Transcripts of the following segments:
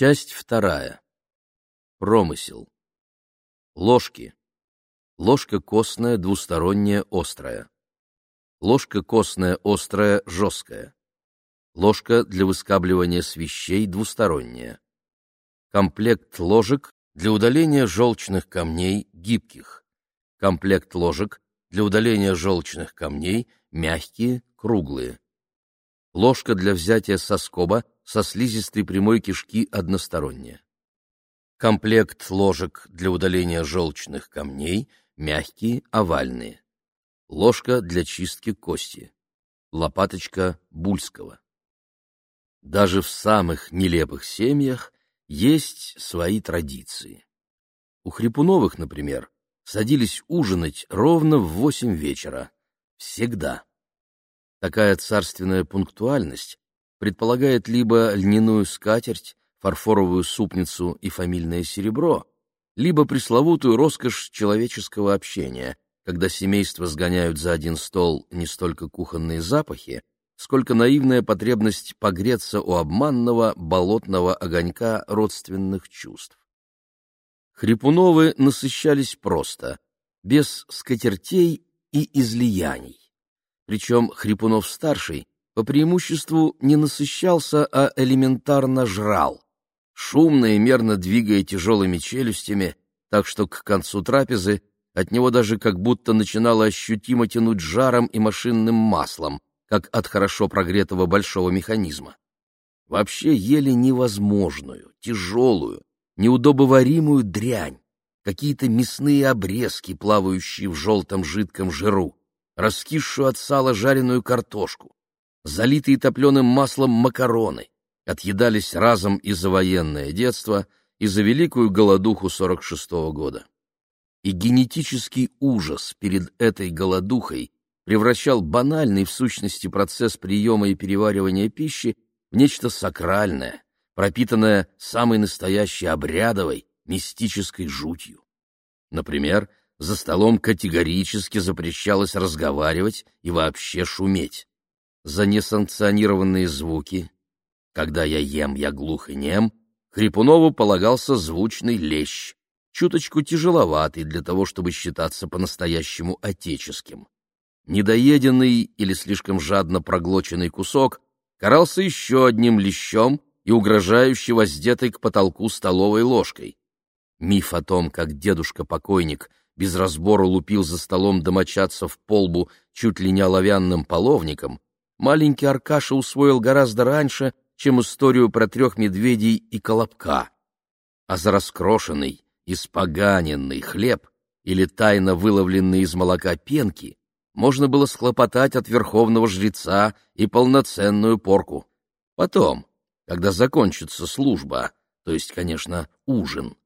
Часть вторая. Промысел. Ложки. Ложка костная, двусторонняя, острая. Ложка костная, острая, жесткая. Ложка для выскабливания свещей, двусторонняя. Комплект ложек для удаления желчных камней, гибких. Комплект ложек для удаления желчных камней, мягкие, круглые. Ложка для взятия соскоба со слизистой прямой кишки односторонняя. Комплект ложек для удаления желчных камней, мягкие, овальные. Ложка для чистки кости. Лопаточка Бульского. Даже в самых нелепых семьях есть свои традиции. У Хрипуновых, например, садились ужинать ровно в восемь вечера. Всегда. Такая царственная пунктуальность предполагает либо льняную скатерть, фарфоровую супницу и фамильное серебро, либо пресловутую роскошь человеческого общения, когда семейство сгоняют за один стол не столько кухонные запахи, сколько наивная потребность погреться у обманного болотного огонька родственных чувств. Хрипуновы насыщались просто, без скатертей и излияний. Причем Хрипунов-старший по преимуществу не насыщался, а элементарно жрал, шумно и мерно двигая тяжелыми челюстями, так что к концу трапезы от него даже как будто начинало ощутимо тянуть жаром и машинным маслом, как от хорошо прогретого большого механизма. Вообще ели невозможную, тяжелую, неудобоваримую дрянь, какие-то мясные обрезки, плавающие в желтом жидком жиру, раскисшую от сала жареную картошку, залитые топленым маслом макароны, отъедались разом и за военное детство, и за великую голодуху 46-го года. И генетический ужас перед этой голодухой превращал банальный в сущности процесс приема и переваривания пищи в нечто сакральное, пропитанное самой настоящей обрядовой, мистической жутью. Например, за столом категорически запрещалось разговаривать и вообще шуметь. За несанкционированные звуки, когда я ем, я глух и нем, Хрипунову полагался звучный лещ, чуточку тяжеловатый для того, чтобы считаться по-настоящему отеческим. Недоеденный или слишком жадно проглоченный кусок карался еще одним лещом и угрожающе воздетой к потолку столовой ложкой. Миф о том, как дедушка-покойник без разбору лупил за столом домочадцев полбу чуть ли не оловянным половником, маленький Аркаша усвоил гораздо раньше, чем историю про трех медведей и колобка. А за раскрошенный, испоганенный хлеб или тайно выловленный из молока пенки можно было схлопотать от верховного жреца и полноценную порку. Потом, когда закончится служба, то есть, конечно, ужин.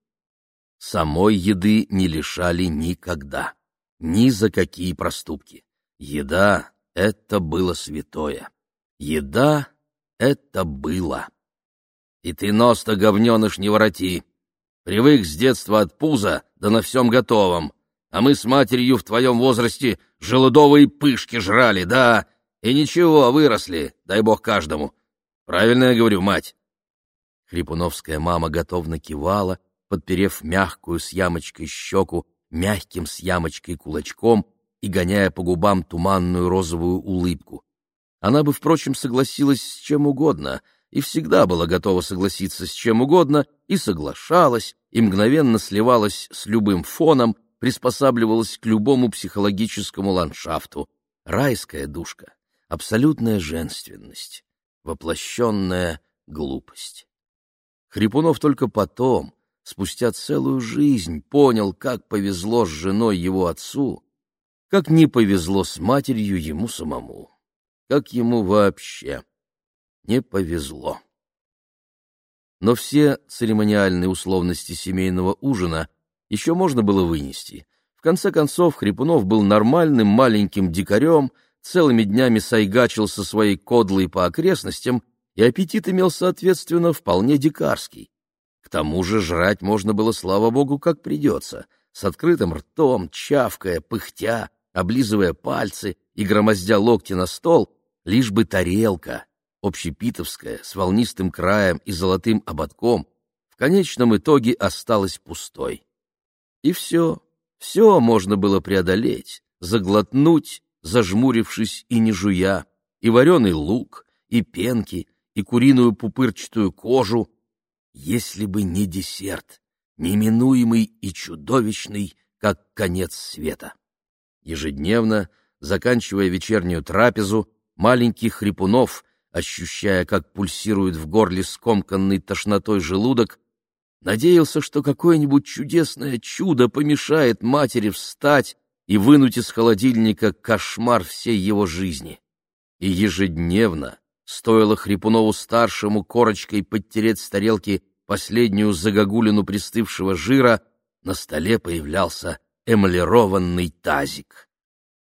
Самой еды не лишали никогда, ни за какие проступки. Еда — это было святое. Еда — это было. И ты нос-то, говненыш, не вороти. Привык с детства от пуза, да на всем готовом. А мы с матерью в твоем возрасте желудовые пышки жрали, да, и ничего, выросли, дай бог каждому. Правильно я говорю, мать?» Хрипуновская мама готовно кивала, подперев мягкую с ямочкой щеку мягким с ямочкой кулачком и гоняя по губам туманную розовую улыбку. Она бы, впрочем, согласилась с чем угодно и всегда была готова согласиться с чем угодно и соглашалась, и мгновенно сливалась с любым фоном, приспосабливалась к любому психологическому ландшафту. Райская душка, абсолютная женственность, воплощенная глупость. Хрипунов только потом, спустя целую жизнь понял, как повезло с женой его отцу, как не повезло с матерью ему самому, как ему вообще не повезло. Но все церемониальные условности семейного ужина еще можно было вынести. В конце концов, Хрипунов был нормальным маленьким дикарем, целыми днями сайгачил со своей кодлой по окрестностям, и аппетит имел, соответственно, вполне дикарский. К тому же жрать можно было, слава богу, как придется, с открытым ртом, чавкая, пыхтя, облизывая пальцы и громоздя локти на стол, лишь бы тарелка, общепитовская, с волнистым краем и золотым ободком, в конечном итоге осталась пустой. И все, все можно было преодолеть, заглотнуть, зажмурившись и не жуя, и вареный лук, и пенки, и куриную пупырчатую кожу, если бы не десерт, неминуемый и чудовищный, как конец света. Ежедневно, заканчивая вечернюю трапезу, маленький Хрипунов, ощущая, как пульсирует в горле скомканный тошнотой желудок, надеялся, что какое-нибудь чудесное чудо помешает матери встать и вынуть из холодильника кошмар всей его жизни. И ежедневно, стоило Хрипунову-старшему корочкой подтереть с тарелки последнюю загогулину пристывшего жира, на столе появлялся эмалированный тазик.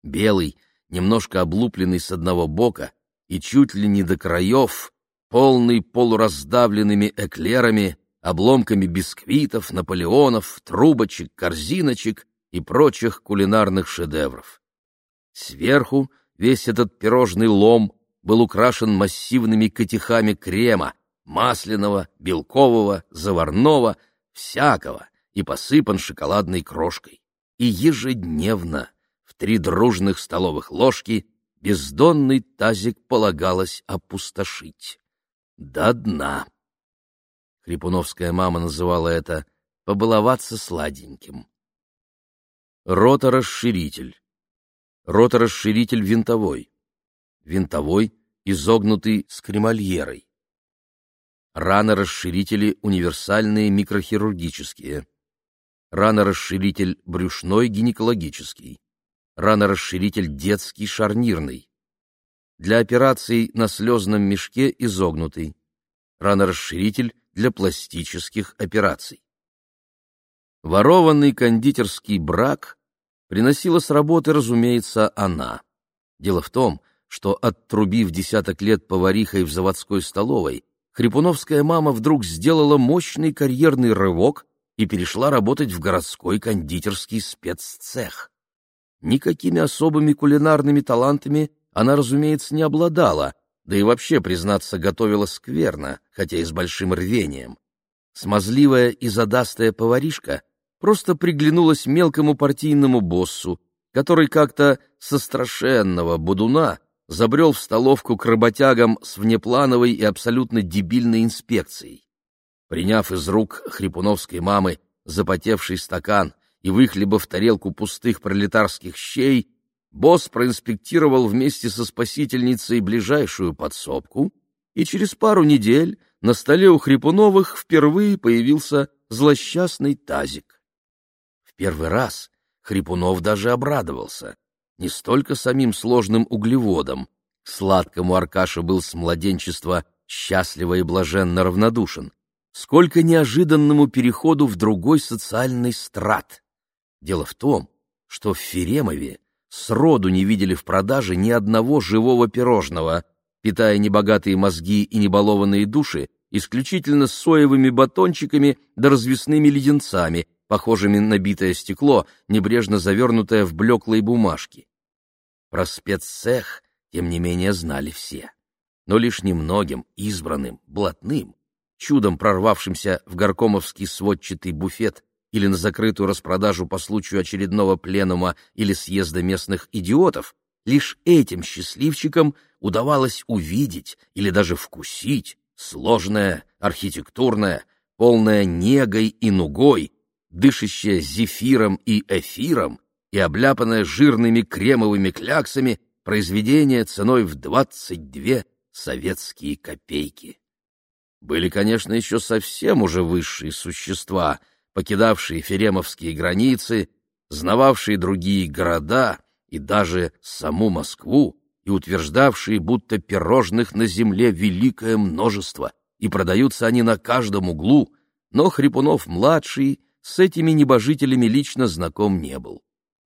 Белый, немножко облупленный с одного бока и чуть ли не до краев, полный полураздавленными эклерами, обломками бисквитов, наполеонов, трубочек, корзиночек и прочих кулинарных шедевров. Сверху весь этот пирожный лом был украшен массивными катихами крема, масляного, белкового, заварного, всякого, и посыпан шоколадной крошкой. И ежедневно в три дружных столовых ложки бездонный тазик полагалось опустошить. До дна. Хрипуновская мама называла это «побаловаться сладеньким». Роторасширитель. Роторасширитель винтовой. Винтовой, изогнутый с кремольерой. Ранорасширители универсальные микрохирургические. Ранорасширитель брюшной гинекологический. Ранорасширитель детский шарнирный. Для операций на слезном мешке изогнутый. Ранорасширитель для пластических операций. Ворованный кондитерский брак приносила с работы, разумеется, она. Дело в том, что, оттрубив десяток лет поварихой в заводской столовой, Хрипуновская мама вдруг сделала мощный карьерный рывок и перешла работать в городской кондитерский спеццех. Никакими особыми кулинарными талантами она, разумеется, не обладала, да и вообще, признаться, готовила скверно, хотя и с большим рвением. Смазливая и задастая поваришка просто приглянулась мелкому партийному боссу, который как-то со страшенного будуна забрел в столовку к работягам с внеплановой и абсолютно дебильной инспекцией. Приняв из рук хрипуновской мамы запотевший стакан и выхлебав тарелку пустых пролетарских щей, босс проинспектировал вместе со спасительницей ближайшую подсобку, и через пару недель на столе у Хрипуновых впервые появился злосчастный тазик. В первый раз Хрипунов даже обрадовался не столько самим сложным углеводом. Сладкому Аркаша был с младенчества счастливо и блаженно равнодушен, сколько неожиданному переходу в другой социальный страт. Дело в том, что в Феремове сроду не видели в продаже ни одного живого пирожного, питая небогатые мозги и небалованные души исключительно соевыми батончиками да развесными леденцами, похожими на битое стекло, небрежно завернутое в блеклые бумажки. Про спеццех, тем не менее, знали все. Но лишь немногим, избранным, блатным, чудом прорвавшимся в горкомовский сводчатый буфет или на закрытую распродажу по случаю очередного пленума или съезда местных идиотов, лишь этим счастливчикам удавалось увидеть или даже вкусить сложное, архитектурное, полное негой и нугой, дышащее зефиром и эфиром и обляпанное жирными кремовыми кляксами произведение ценой в двадцать две советские копейки. Были, конечно, еще совсем уже высшие существа, покидавшие феремовские границы, знававшие другие города и даже саму Москву, и утверждавшие, будто пирожных на земле великое множество, и продаются они на каждом углу, но Хрипунов-младший с этими небожителями лично знаком не был.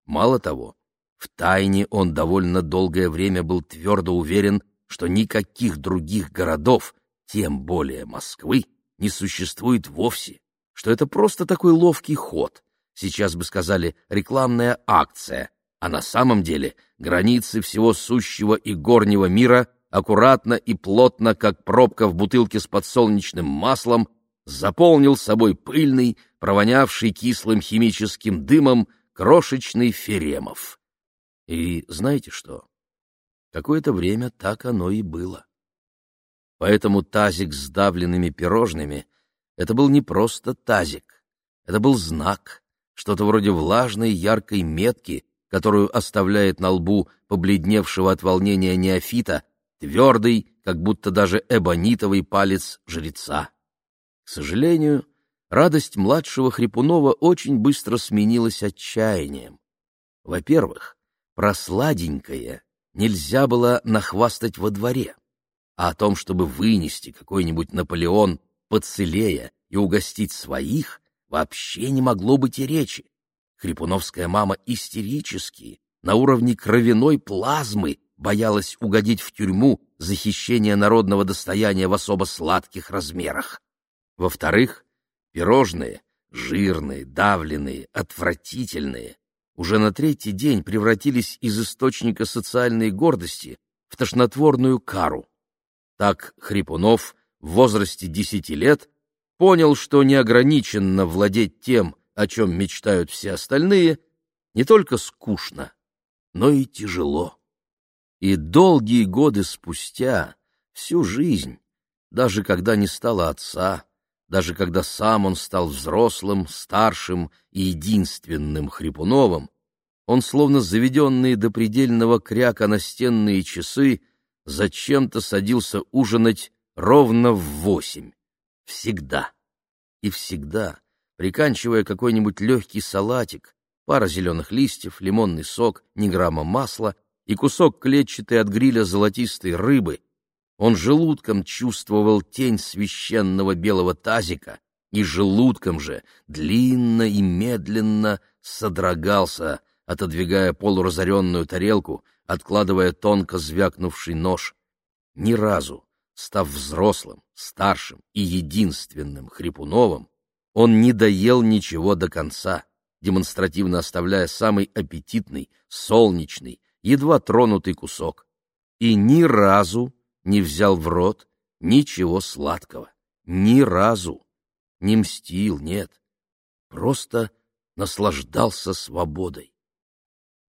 Мало того, в тайне он довольно долгое время был твердо уверен, что никаких других городов, тем более Москвы, не существует вовсе, что это просто такой ловкий ход, сейчас бы сказали рекламная акция, а на самом деле границы всего сущего и горнего мира аккуратно и плотно, как пробка в бутылке с подсолнечным маслом, заполнил собой пыльный, провонявший кислым химическим дымом крошечный Феремов. И знаете что? Какое-то время так оно и было. Поэтому тазик с давленными пирожными — это был не просто тазик, это был знак, что-то вроде влажной яркой метки, которую оставляет на лбу побледневшего от волнения неофита твердый, как будто даже эбонитовый палец жреца. К сожалению, радость младшего Хрипунова очень быстро сменилась отчаянием. Во-первых, про сладенькое нельзя было нахвастать во дворе, а о том, чтобы вынести какой-нибудь Наполеон поцелея и угостить своих, вообще не могло быть и речи. Хрипуновская мама истерически, на уровне кровяной плазмы, боялась угодить в тюрьму за хищение народного достояния в особо сладких размерах. Во-вторых, пирожные, жирные, давленные, отвратительные, уже на третий день превратились из источника социальной гордости в тошнотворную кару. Так Хрипунов в возрасте десяти лет понял, что неограниченно владеть тем, о чем мечтают все остальные, не только скучно, но и тяжело. И долгие годы спустя, всю жизнь, даже когда не стало отца, даже когда сам он стал взрослым, старшим и единственным Хрипуновым, он, словно заведенные до предельного кряка настенные часы, зачем-то садился ужинать ровно в восемь. Всегда. И всегда приканчивая какой-нибудь легкий салатик, пара зеленых листьев, лимонный сок, ни грамма масла и кусок клетчатой от гриля золотистой рыбы, он желудком чувствовал тень священного белого тазика, и желудком же длинно и медленно содрогался, отодвигая полуразоренную тарелку, откладывая тонко звякнувший нож. Ни разу, став взрослым, старшим и единственным Хрипуновым, он не доел ничего до конца, демонстративно оставляя самый аппетитный, солнечный, едва тронутый кусок. И ни разу не взял в рот ничего сладкого. Ни разу. Не мстил, нет. Просто наслаждался свободой.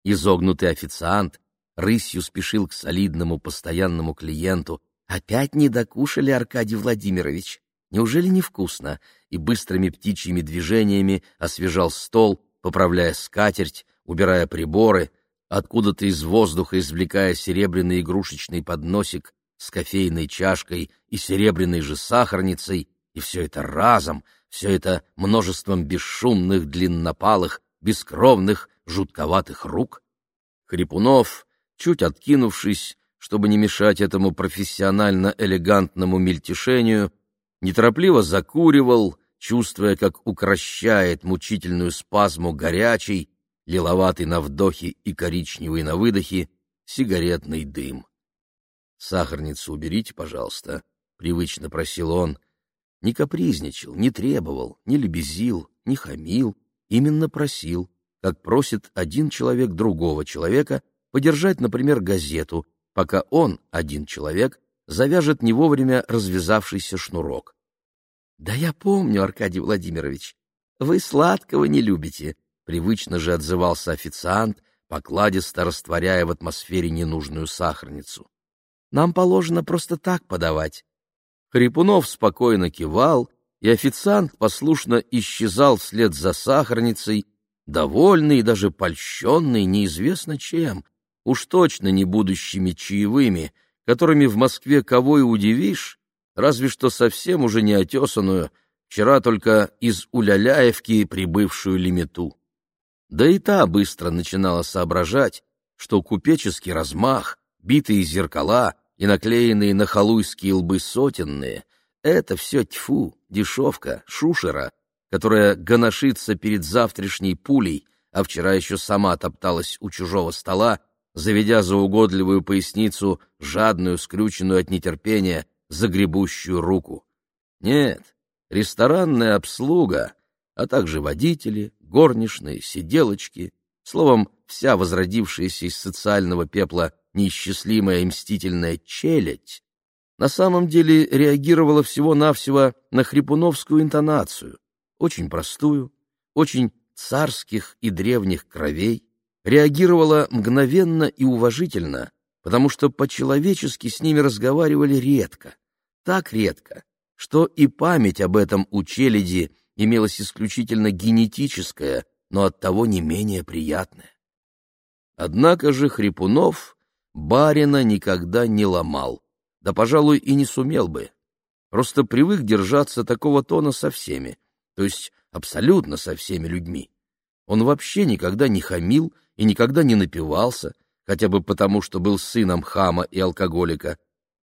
Изогнутый официант рысью спешил к солидному постоянному клиенту. «Опять не докушали, Аркадий Владимирович? Неужели невкусно? и быстрыми птичьими движениями освежал стол, поправляя скатерть, убирая приборы, откуда-то из воздуха извлекая серебряный игрушечный подносик с кофейной чашкой и серебряной же сахарницей, и все это разом, все это множеством бесшумных, длиннопалых, бескровных, жутковатых рук. Хрипунов, чуть откинувшись, чтобы не мешать этому профессионально-элегантному мельтешению, неторопливо закуривал, чувствуя, как укращает мучительную спазму горячий, лиловатый на вдохе и коричневый на выдохе, сигаретный дым. «Сахарницу уберите, пожалуйста», — привычно просил он. Не капризничал, не требовал, не лебезил, не хамил, именно просил, как просит один человек другого человека подержать, например, газету, пока он, один человек, завяжет не вовремя развязавшийся шнурок. — Да я помню, Аркадий Владимирович, вы сладкого не любите, — привычно же отзывался официант, покладисто растворяя в атмосфере ненужную сахарницу. — Нам положено просто так подавать. Хрипунов спокойно кивал, и официант послушно исчезал вслед за сахарницей, довольный и даже польщенный неизвестно чем, уж точно не будущими чаевыми, которыми в Москве кого и удивишь, разве что совсем уже не отесанную, вчера только из Уляляевки прибывшую лимиту. Да и та быстро начинала соображать, что купеческий размах, битые зеркала и наклеенные на халуйские лбы сотенные — это все тьфу, дешевка, шушера, которая гоношится перед завтрашней пулей, а вчера еще сама топталась у чужого стола, заведя за угодливую поясницу жадную, скрюченную от нетерпения, загребущую руку. Нет, ресторанная обслуга, а также водители, горничные, сиделочки, словом, вся возродившаяся из социального пепла неисчислимая мстительная челядь, на самом деле реагировала всего-навсего на хрипуновскую интонацию, очень простую, очень царских и древних кровей, реагировала мгновенно и уважительно, потому что по-человечески с ними разговаривали редко, так редко, что и память об этом у челяди имелась исключительно генетическая, но оттого не менее приятная. Однако же Хрипунов барина никогда не ломал, да, пожалуй, и не сумел бы. Просто привык держаться такого тона со всеми, то есть абсолютно со всеми людьми. Он вообще никогда не хамил и никогда не напивался, хотя бы потому, что был сыном хама и алкоголика.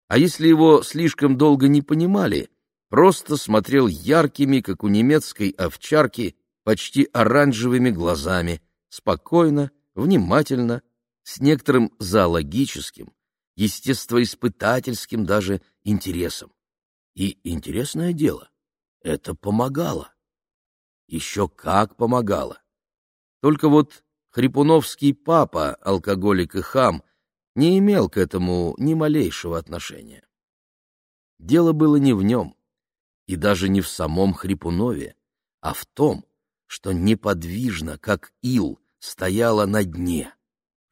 А если его слишком долго не понимали, просто смотрел яркими, как у немецкой овчарки, почти оранжевыми глазами, спокойно, внимательно, с некоторым зоологическим, естествоиспытательским даже интересом. И интересное дело, это помогало. Еще как помогало. Только вот хрипуновский папа, алкоголик и хам, не имел к этому ни малейшего отношения. Дело было не в нем, и даже не в самом Хрипунове, а в том, что неподвижно, как ил, стояла на дне,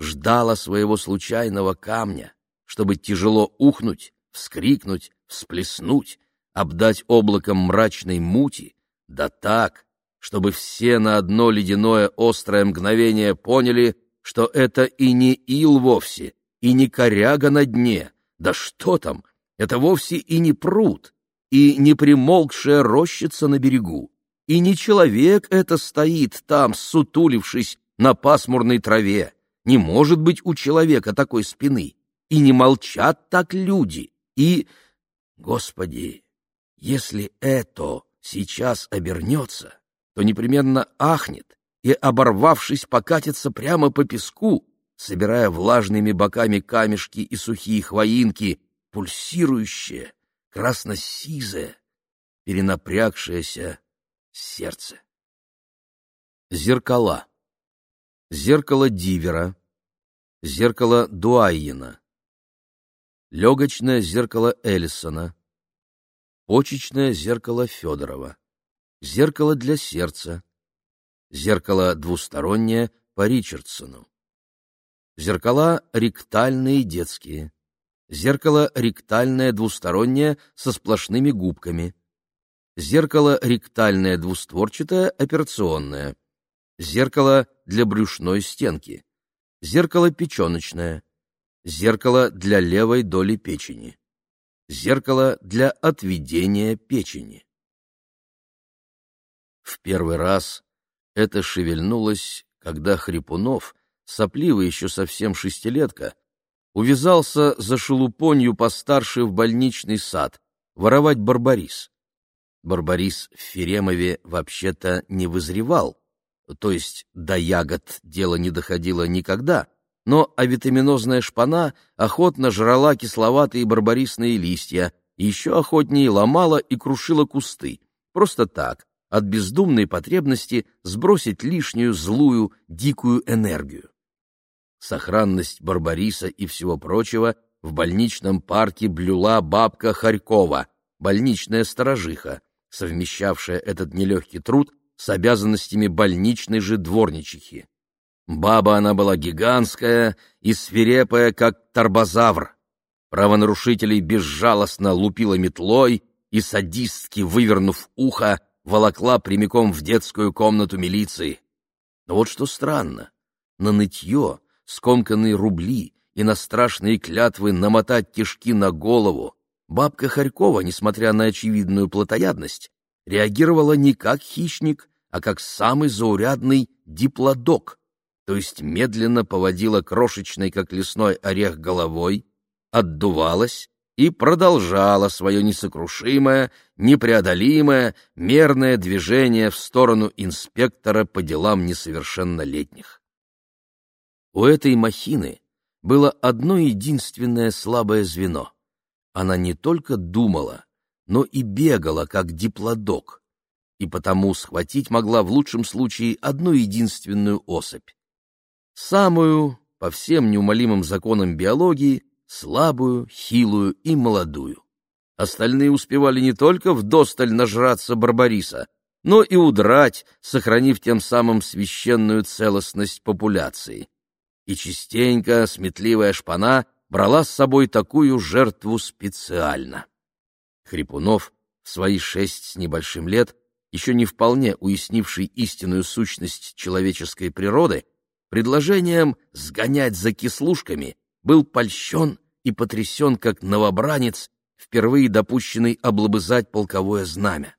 ждала своего случайного камня, чтобы тяжело ухнуть, вскрикнуть, всплеснуть, обдать облаком мрачной мути, да так, чтобы все на одно ледяное острое мгновение поняли, что это и не ил вовсе, и не коряга на дне, да что там, это вовсе и не пруд, и не примолкшая рощица на берегу, и не человек это стоит там, сутулившись на пасмурной траве, не может быть у человека такой спины, и не молчат так люди, и... Господи, если это сейчас обернется, то непременно ахнет и, оборвавшись, покатится прямо по песку, собирая влажными боками камешки и сухие хвоинки, пульсирующее, красно-сизое, перенапрягшееся сердце. Зеркала. Зеркало Дивера. Зеркало Дуайена легочное зеркало Эллисона, почечное зеркало Федорова, зеркало для сердца, зеркало двустороннее по Ричардсону, зеркала ректальные детские, зеркало ректальное двустороннее со сплошными губками, зеркало ректальное двустворчатое операционное, зеркало для брюшной стенки, зеркало печеночное, зеркало для левой доли печени, зеркало для отведения печени. В первый раз это шевельнулось, когда Хрипунов, сопливый еще совсем шестилетка, увязался за шелупонью постарше в больничный сад, воровать барбарис. Барбарис в Феремове вообще-то не вызревал, то есть до ягод дело не доходило никогда — но авитаминозная шпана охотно жрала кисловатые барбарисные листья, еще охотнее ломала и крушила кусты. Просто так, от бездумной потребности сбросить лишнюю злую, дикую энергию. Сохранность Барбариса и всего прочего в больничном парке блюла бабка Харькова, больничная сторожиха, совмещавшая этот нелегкий труд с обязанностями больничной же дворничихи. Баба она была гигантская и свирепая, как торбозавр. Правонарушителей безжалостно лупила метлой и, садистски вывернув ухо, волокла прямиком в детскую комнату милиции. Но вот что странно, на нытье, скомканные рубли и на страшные клятвы намотать кишки на голову бабка Харькова, несмотря на очевидную плотоядность, реагировала не как хищник, а как самый заурядный диплодок то есть медленно поводила крошечной, как лесной орех, головой, отдувалась и продолжала свое несокрушимое, непреодолимое, мерное движение в сторону инспектора по делам несовершеннолетних. У этой махины было одно единственное слабое звено. Она не только думала, но и бегала, как диплодок, и потому схватить могла в лучшем случае одну единственную особь самую, по всем неумолимым законам биологии, слабую, хилую и молодую. Остальные успевали не только вдосталь нажраться Барбариса, но и удрать, сохранив тем самым священную целостность популяции. И частенько сметливая шпана брала с собой такую жертву специально. Хрипунов в свои шесть с небольшим лет, еще не вполне уяснивший истинную сущность человеческой природы, предложением сгонять за кислушками был польщен и потрясен, как новобранец, впервые допущенный облобызать полковое знамя.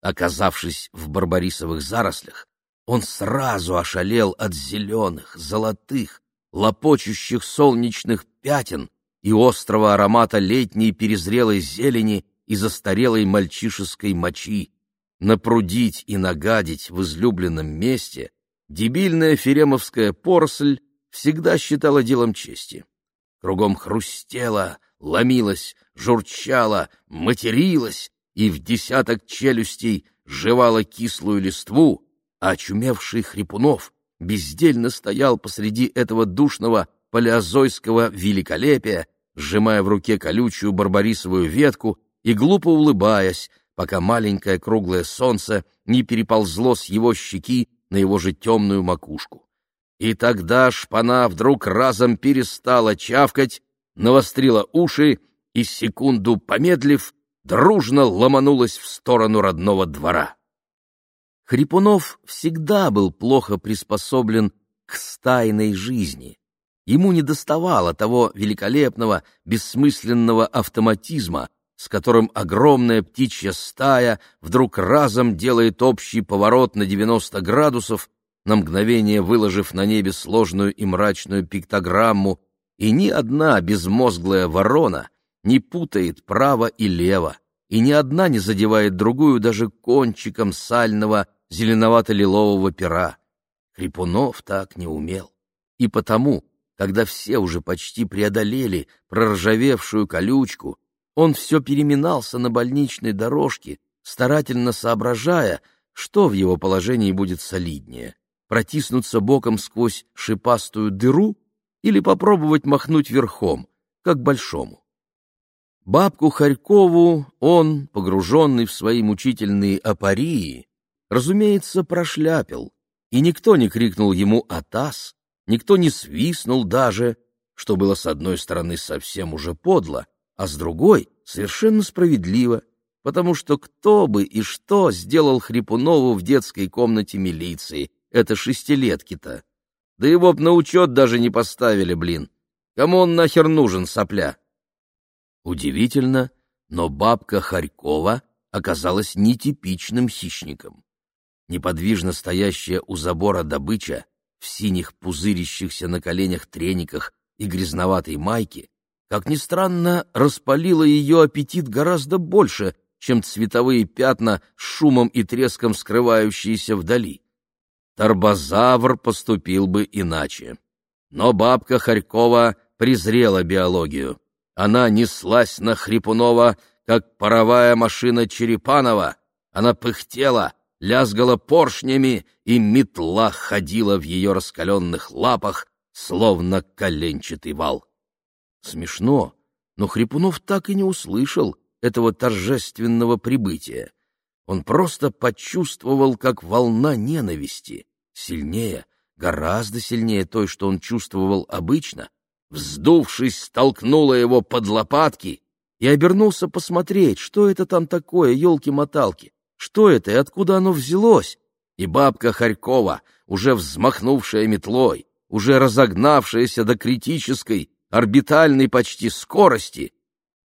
Оказавшись в барбарисовых зарослях, он сразу ошалел от зеленых, золотых, лопочущих солнечных пятен и острого аромата летней перезрелой зелени и застарелой мальчишеской мочи. Напрудить и нагадить в излюбленном месте дебильная феремовская поросль всегда считала делом чести. Кругом хрустела, ломилась, журчала, материлась и в десяток челюстей жевала кислую листву, а очумевший Хрипунов бездельно стоял посреди этого душного палеозойского великолепия, сжимая в руке колючую барбарисовую ветку и глупо улыбаясь, пока маленькое круглое солнце не переползло с его щеки на его же темную макушку. И тогда шпана вдруг разом перестала чавкать, навострила уши и, секунду помедлив, дружно ломанулась в сторону родного двора. Хрипунов всегда был плохо приспособлен к стайной жизни. Ему не доставало того великолепного, бессмысленного автоматизма, с которым огромная птичья стая вдруг разом делает общий поворот на 90 градусов на мгновение выложив на небе сложную и мрачную пиктограмму, и ни одна безмозглая ворона не путает право и лево, и ни одна не задевает другую даже кончиком сального зеленовато-лилового пера. Хрипунов так не умел. И потому, когда все уже почти преодолели проржавевшую колючку, он все переминался на больничной дорожке, старательно соображая, что в его положении будет солиднее протиснуться боком сквозь шипастую дыру или попробовать махнуть верхом, как большому. Бабку Харькову он, погруженный в свои мучительные апарии, разумеется, прошляпил, и никто не крикнул ему «Атас», никто не свистнул даже, что было с одной стороны совсем уже подло, а с другой — совершенно справедливо, потому что кто бы и что сделал Хрипунову в детской комнате милиции, это шестилетки-то. Да его б на учет даже не поставили, блин. Кому он нахер нужен, сопля? Удивительно, но бабка Харькова оказалась нетипичным хищником. Неподвижно стоящая у забора добыча в синих пузырящихся на коленях трениках и грязноватой майке, как ни странно, распалила ее аппетит гораздо больше, чем цветовые пятна с шумом и треском скрывающиеся вдали. Тарбозавр поступил бы иначе. Но бабка Харькова презрела биологию. Она неслась на Хрипунова, как паровая машина Черепанова. Она пыхтела, лязгала поршнями, и метла ходила в ее раскаленных лапах, словно коленчатый вал. Смешно, но Хрипунов так и не услышал этого торжественного прибытия. Он просто почувствовал, как волна ненависти, сильнее, гораздо сильнее той, что он чувствовал обычно, вздувшись, столкнула его под лопатки и обернулся посмотреть, что это там такое, елки-моталки, что это и откуда оно взялось. И бабка Харькова, уже взмахнувшая метлой, уже разогнавшаяся до критической, орбитальной почти скорости,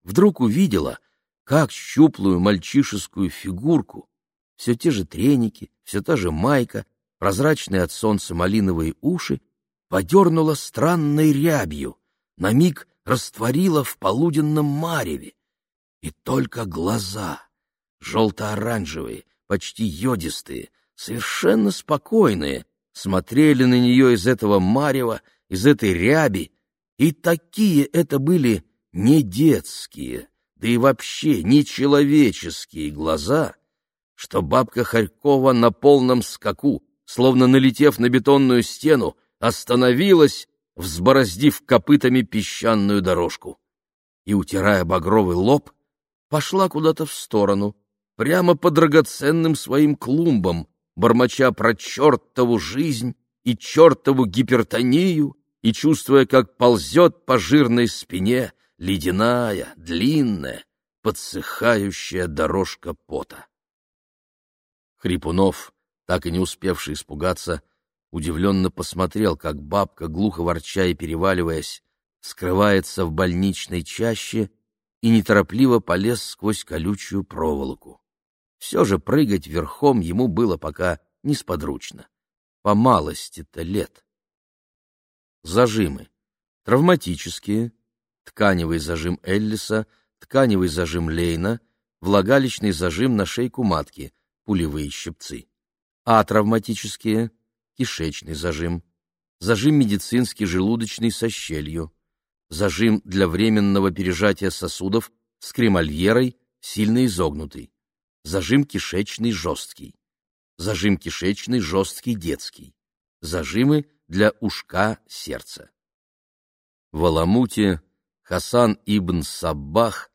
вдруг увидела, как щуплую мальчишескую фигурку, все те же треники, все та же майка, прозрачные от солнца малиновые уши, подернула странной рябью, на миг растворила в полуденном мареве. И только глаза, желто-оранжевые, почти йодистые, совершенно спокойные, смотрели на нее из этого марева, из этой ряби, и такие это были не детские, да и вообще не человеческие глаза, что бабка Харькова на полном скаку словно налетев на бетонную стену, остановилась, взбороздив копытами песчаную дорожку. И, утирая багровый лоб, пошла куда-то в сторону, прямо по драгоценным своим клумбам, бормоча про чертову жизнь и чертову гипертонию, и чувствуя, как ползет по жирной спине ледяная, длинная, подсыхающая дорожка пота. Хрипунов, так и не успевший испугаться, удивленно посмотрел, как бабка, глухо ворча и переваливаясь, скрывается в больничной чаще и неторопливо полез сквозь колючую проволоку. Все же прыгать верхом ему было пока несподручно. По малости-то лет. Зажимы. Травматические. Тканевый зажим Эллиса, тканевый зажим Лейна, влагалищный зажим на шейку матки, пулевые щипцы. А травматические кишечный зажим, зажим медицинский желудочный со щелью, зажим для временного пережатия сосудов с кремольерой, сильно изогнутый, зажим кишечный жесткий, зажим кишечный жесткий детский, зажимы для ушка сердца. В Аламуте Хасан ибн Саббах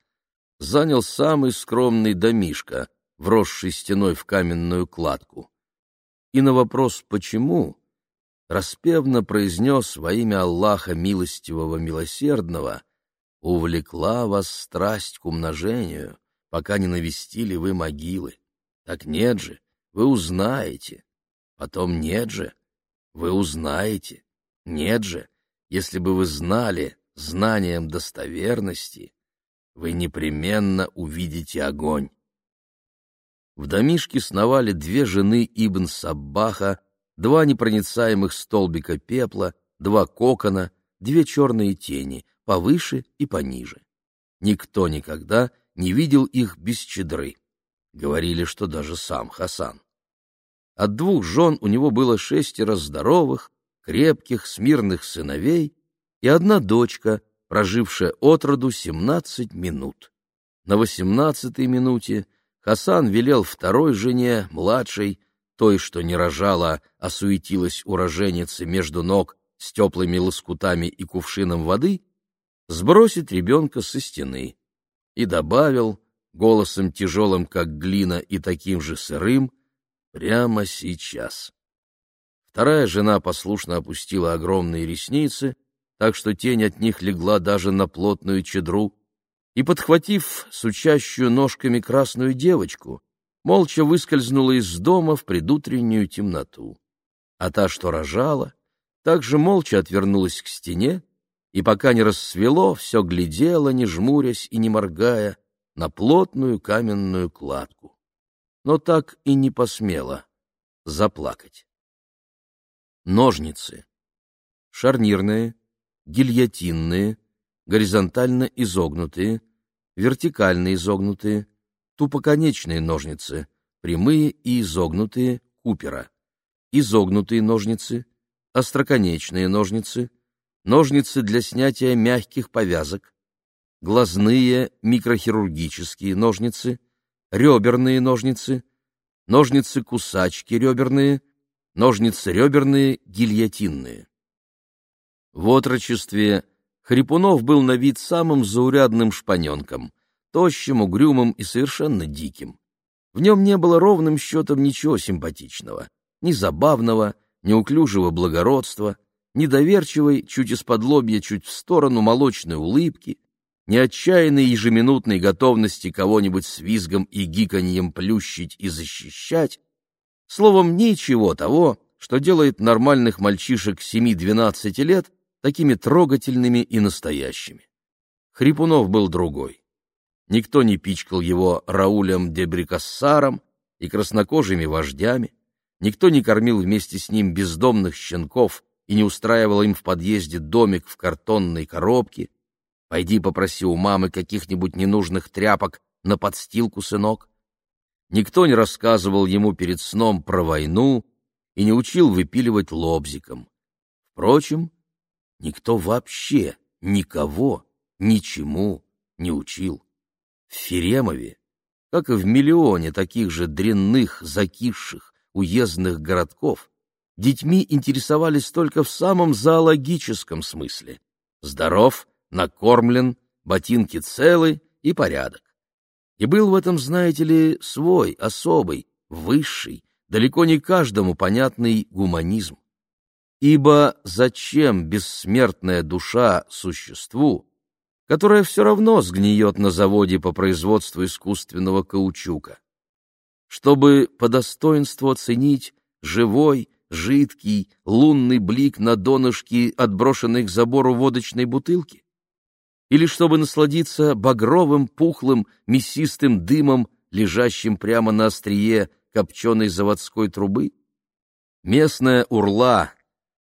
занял самый скромный домишко, вросший стеной в каменную кладку и на вопрос «почему?» распевно произнес во имя Аллаха Милостивого Милосердного «Увлекла вас страсть к умножению, пока не навестили вы могилы. Так нет же, вы узнаете. Потом нет же, вы узнаете. Нет же, если бы вы знали знанием достоверности, вы непременно увидите огонь. В домишке сновали две жены Ибн Саббаха, два непроницаемых столбика пепла, два кокона, две черные тени, повыше и пониже. Никто никогда не видел их без чедры. Говорили, что даже сам Хасан. От двух жен у него было шестеро здоровых, крепких, смирных сыновей и одна дочка, прожившая от роду семнадцать минут. На восемнадцатой минуте Хасан велел второй жене, младшей, той, что не рожала, а суетилась у роженицы между ног с теплыми лоскутами и кувшином воды, сбросить ребенка со стены, и добавил, голосом тяжелым, как глина, и таким же сырым, прямо сейчас. Вторая жена послушно опустила огромные ресницы, так что тень от них легла даже на плотную чедру, и, подхватив сучащую ножками красную девочку, молча выскользнула из дома в предутреннюю темноту. А та, что рожала, также молча отвернулась к стене, и пока не рассвело, все глядела, не жмурясь и не моргая, на плотную каменную кладку. Но так и не посмела заплакать. Ножницы. Шарнирные, гильотинные, горизонтально изогнутые, вертикально изогнутые, тупоконечные ножницы, прямые и изогнутые Купера, изогнутые ножницы, остроконечные ножницы, ножницы для снятия мягких повязок, глазные микрохирургические ножницы, реберные ножницы, ножницы-кусачки реберные, ножницы реберные гильотинные. В отрочестве Хрипунов был на вид самым заурядным шпаненком, тощим, угрюмым и совершенно диким. В нем не было ровным счетом ничего симпатичного, ни забавного, ни уклюжего благородства, ни доверчивой, чуть из-под лобья, чуть в сторону молочной улыбки, ни отчаянной ежеминутной готовности кого-нибудь с визгом и гиканьем плющить и защищать, словом, ничего того, что делает нормальных мальчишек 7-12 лет такими трогательными и настоящими. Хрипунов был другой. Никто не пичкал его Раулем де Брикассаром и краснокожими вождями, никто не кормил вместе с ним бездомных щенков и не устраивал им в подъезде домик в картонной коробке. Пойди попроси у мамы каких-нибудь ненужных тряпок на подстилку, сынок. Никто не рассказывал ему перед сном про войну и не учил выпиливать лобзиком. Впрочем, Никто вообще никого ничему не учил. В Феремове, как и в миллионе таких же дрянных, закисших, уездных городков, детьми интересовались только в самом зоологическом смысле. Здоров, накормлен, ботинки целы и порядок. И был в этом, знаете ли, свой, особый, высший, далеко не каждому понятный гуманизм. Ибо зачем бессмертная душа существу, которое все равно сгниет на заводе по производству искусственного каучука? Чтобы по достоинству оценить живой, жидкий, лунный блик на донышке отброшенной к забору водочной бутылки? Или чтобы насладиться багровым, пухлым, мясистым дымом, лежащим прямо на острие копченой заводской трубы? Местная урла,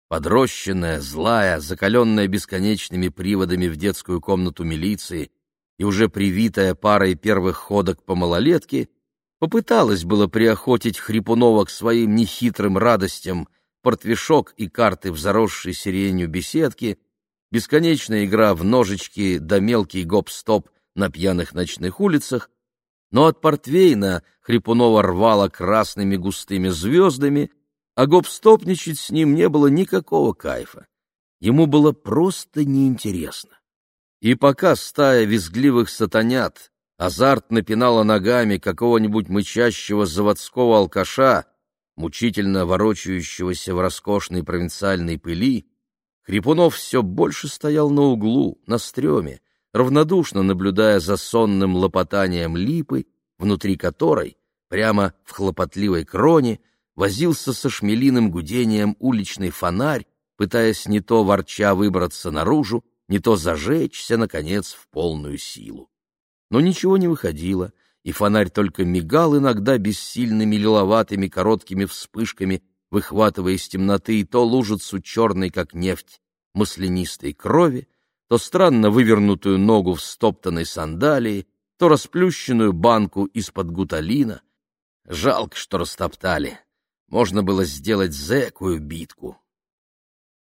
подрощенная, злая, закаленная бесконечными приводами в детскую комнату милиции и уже привитая парой первых ходок по малолетке, попыталась было приохотить Хрипунова к своим нехитрым радостям, портвишок и карты в заросшей сиренью беседке, бесконечная игра в ножички да мелкий гоп-стоп на пьяных ночных улицах, но от портвейна Хрипунова рвала красными густыми звездами, а гоп-стопничать с ним не было никакого кайфа. Ему было просто неинтересно. И пока стая визгливых сатанят азартно пинала ногами какого-нибудь мычащего заводского алкаша, мучительно ворочающегося в роскошной провинциальной пыли, Хрипунов все больше стоял на углу, на стреме, равнодушно наблюдая за сонным лопотанием липы, внутри которой, прямо в хлопотливой кроне, возился со шмелиным гудением уличный фонарь, пытаясь не то ворча выбраться наружу, не то зажечься, наконец, в полную силу. Но ничего не выходило, и фонарь только мигал иногда бессильными лиловатыми короткими вспышками, выхватывая из темноты то лужицу черной, как нефть, маслянистой крови, то странно вывернутую ногу в стоптанной сандалии, то расплющенную банку из-под гуталина. Жалко, что растоптали. Можно было сделать зэкую битку.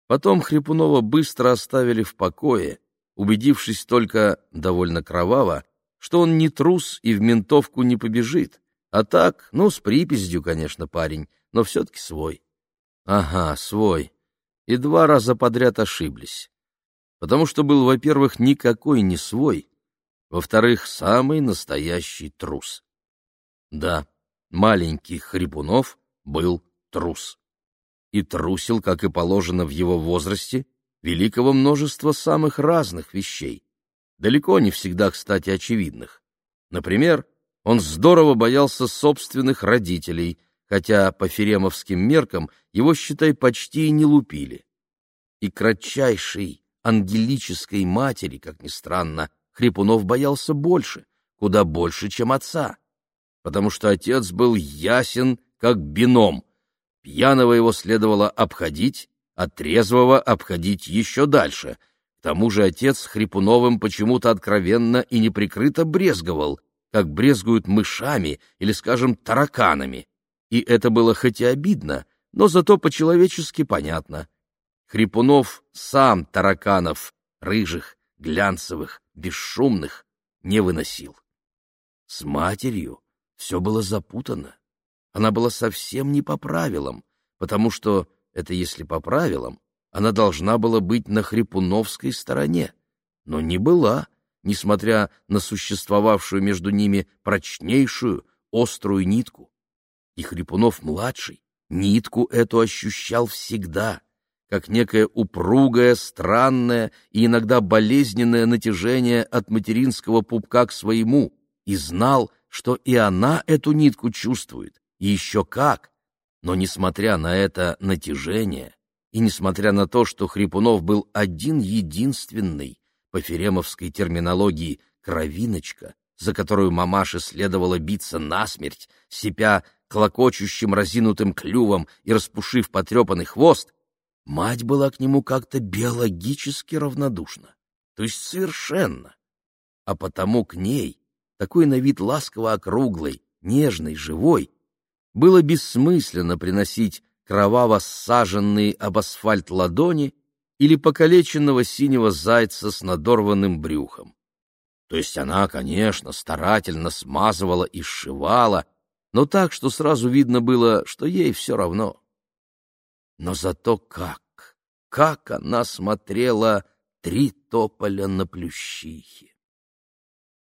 Потом Хрипунова быстро оставили в покое, убедившись только, довольно кроваво, что он не трус и в ментовку не побежит. А так, ну, с припиздью, конечно, парень, но все-таки свой. Ага, свой. И два раза подряд ошиблись. Потому что был, во-первых, никакой не свой, во-вторых, самый настоящий трус. Да, маленький Хрипунов был трус. И трусил, как и положено в его возрасте, великого множества самых разных вещей далеко не всегда, кстати, очевидных. Например, он здорово боялся собственных родителей, хотя по феремовским меркам его, считай, почти и не лупили. И кратчайшей ангелической матери, как ни странно, Хрипунов боялся больше, куда больше, чем отца, потому что отец был ясен, как бином. Пьяного его следовало обходить, а трезвого обходить еще дальше — к тому же отец Хрипуновым почему-то откровенно и неприкрыто брезговал, как брезгуют мышами или, скажем, тараканами. И это было хоть и обидно, но зато по-человечески понятно. Хрипунов сам тараканов, рыжих, глянцевых, бесшумных, не выносил. С матерью все было запутано. Она была совсем не по правилам, потому что, это если по правилам, она должна была быть на Хрипуновской стороне, но не была, несмотря на существовавшую между ними прочнейшую, острую нитку. И Хрипунов-младший нитку эту ощущал всегда, как некое упругое, странное и иногда болезненное натяжение от материнского пупка к своему, и знал, что и она эту нитку чувствует, еще как. Но, несмотря на это натяжение, и несмотря на то, что Хрипунов был один-единственный, по феремовской терминологии, кровиночка, за которую мамаше следовало биться насмерть, сипя клокочущим разинутым клювом и распушив потрепанный хвост, мать была к нему как-то биологически равнодушна, то есть совершенно. А потому к ней, такой на вид ласково округлой, нежной, живой, было бессмысленно приносить кроваво саженные об асфальт ладони или покалеченного синего зайца с надорванным брюхом. То есть она, конечно, старательно смазывала и сшивала, но так, что сразу видно было, что ей все равно. Но зато как, как она смотрела три тополя на плющихе!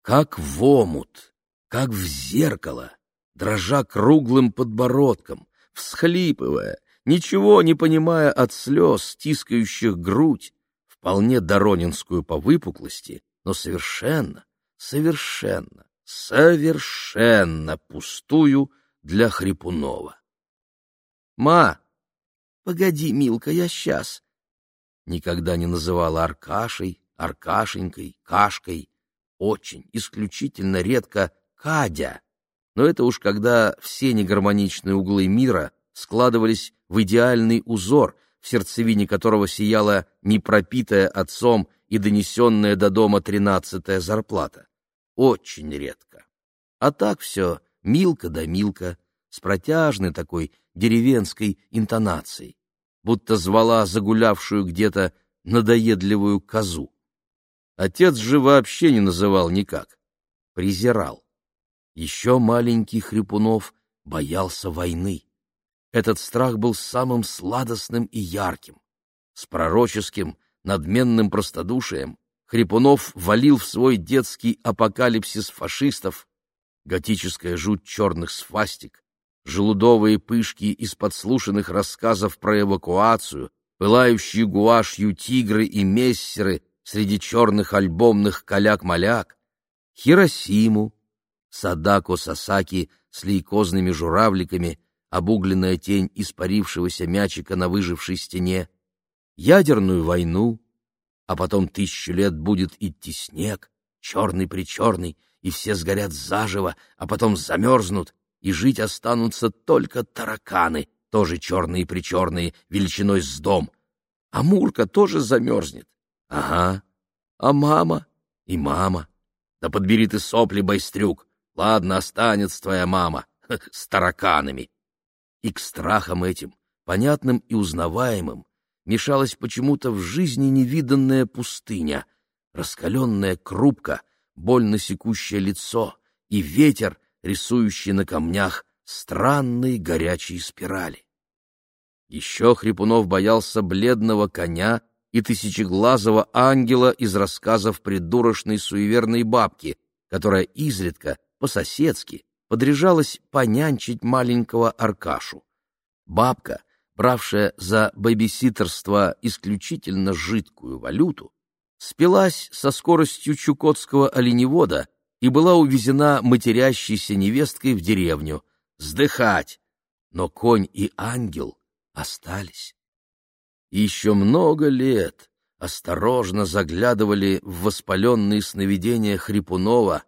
Как в омут, как в зеркало, дрожа круглым подбородком, всхлипывая, ничего не понимая от слез, стискающих грудь, вполне доронинскую по выпуклости, но совершенно, совершенно, совершенно пустую для Хрипунова. «Ма, погоди, Милка, я сейчас!» Никогда не называла Аркашей, Аркашенькой, Кашкой, очень, исключительно редко Кадя. Но это уж когда все негармоничные углы мира складывались в идеальный узор, в сердцевине которого сияла непропитая отцом и донесенная до дома тринадцатая зарплата. Очень редко. А так все милка да милка, с протяжной такой деревенской интонацией, будто звала загулявшую где-то надоедливую козу. Отец же вообще не называл никак, презирал. Еще маленький Хрипунов боялся войны. Этот страх был самым сладостным и ярким. С пророческим, надменным простодушием Хрипунов валил в свой детский апокалипсис фашистов, готическая жуть черных свастик, желудовые пышки из подслушанных рассказов про эвакуацию, пылающие гуашью тигры и мессеры среди черных альбомных каляк-маляк, Хиросиму, Садако Сасаки с лейкозными журавликами, обугленная тень испарившегося мячика на выжившей стене, ядерную войну, а потом тысячу лет будет идти снег, черный-причерный, и все сгорят заживо, а потом замерзнут, и жить останутся только тараканы, тоже черные-причерные, величиной с дом. А Мурка тоже замерзнет. Ага. А мама? И мама. Да подбери ты сопли, байстрюк. Ладно, останется твоя мама. С тараканами. И к страхам этим, понятным и узнаваемым, мешалась почему-то в жизни невиданная пустыня, раскаленная крупка, больно секущее лицо и ветер, рисующий на камнях странные горячие спирали. Еще Хрипунов боялся бледного коня и тысячеглазого ангела из рассказов придурочной суеверной бабки, которая изредка, по-соседски, подряжалась понянчить маленького Аркашу. Бабка, бравшая за бэбиситерство исключительно жидкую валюту, спилась со скоростью чукотского оленевода и была увезена матерящейся невесткой в деревню. Сдыхать! Но конь и ангел остались. И еще много лет осторожно заглядывали в воспаленные сновидения Хрипунова,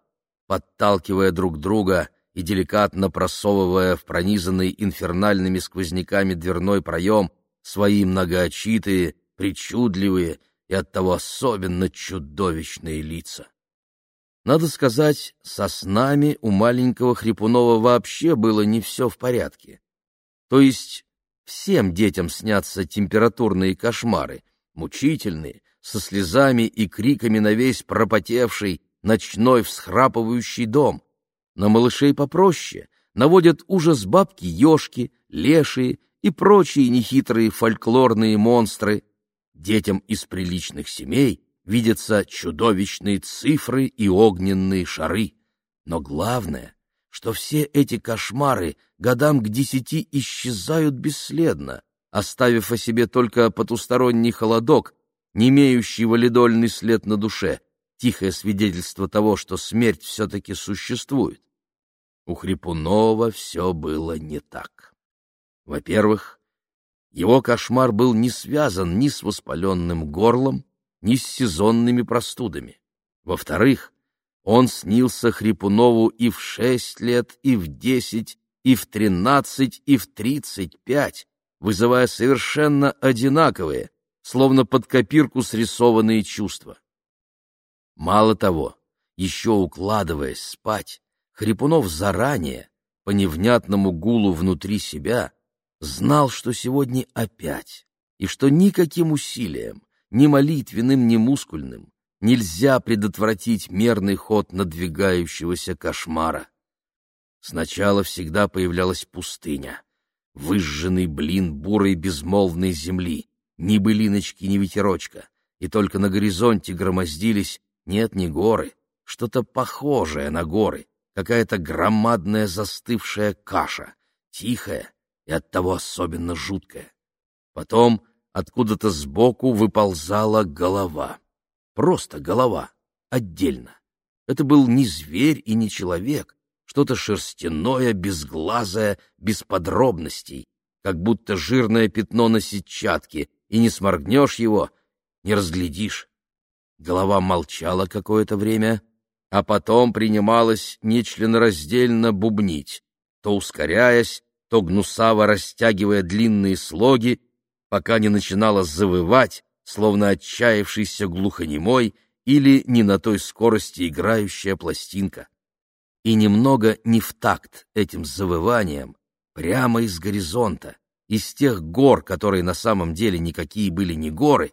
подталкивая друг друга и деликатно просовывая в пронизанный инфернальными сквозняками дверной проем свои многоочитые, причудливые и оттого особенно чудовищные лица. Надо сказать, со снами у маленького Хрипунова вообще было не все в порядке. То есть всем детям снятся температурные кошмары, мучительные, со слезами и криками на весь пропотевший, ночной всхрапывающий дом. На малышей попроще наводят ужас бабки-ешки, лешие и прочие нехитрые фольклорные монстры. Детям из приличных семей видятся чудовищные цифры и огненные шары. Но главное, что все эти кошмары годам к десяти исчезают бесследно, оставив о себе только потусторонний холодок, не имеющий валидольный след на душе, тихое свидетельство того, что смерть все-таки существует. У Хрипунова все было не так. Во-первых, его кошмар был не связан ни с воспаленным горлом, ни с сезонными простудами. Во-вторых, он снился Хрипунову и в шесть лет, и в десять, и в тринадцать, и в тридцать пять, вызывая совершенно одинаковые, словно под копирку срисованные чувства. Мало того, еще укладываясь спать, Хрипунов заранее, по невнятному гулу внутри себя, знал, что сегодня опять, и что никаким усилием, ни молитвенным, ни мускульным, нельзя предотвратить мерный ход надвигающегося кошмара. Сначала всегда появлялась пустыня, выжженный блин бурой безмолвной земли, ни былиночки, ни ветерочка, и только на горизонте громоздились, нет, не горы, что-то похожее на горы, какая-то громадная застывшая каша, тихая и оттого особенно жуткая. Потом откуда-то сбоку выползала голова. Просто голова, отдельно. Это был не зверь и не человек, что-то шерстяное, безглазое, без подробностей, как будто жирное пятно на сетчатке, и не сморгнешь его, не разглядишь. Голова молчала какое-то время, а потом принималась нечленораздельно бубнить, то ускоряясь, то гнусаво растягивая длинные слоги, пока не начинала завывать, словно отчаявшийся глухонемой или не на той скорости играющая пластинка. И немного не в такт этим завыванием, прямо из горизонта, из тех гор, которые на самом деле никакие были не горы,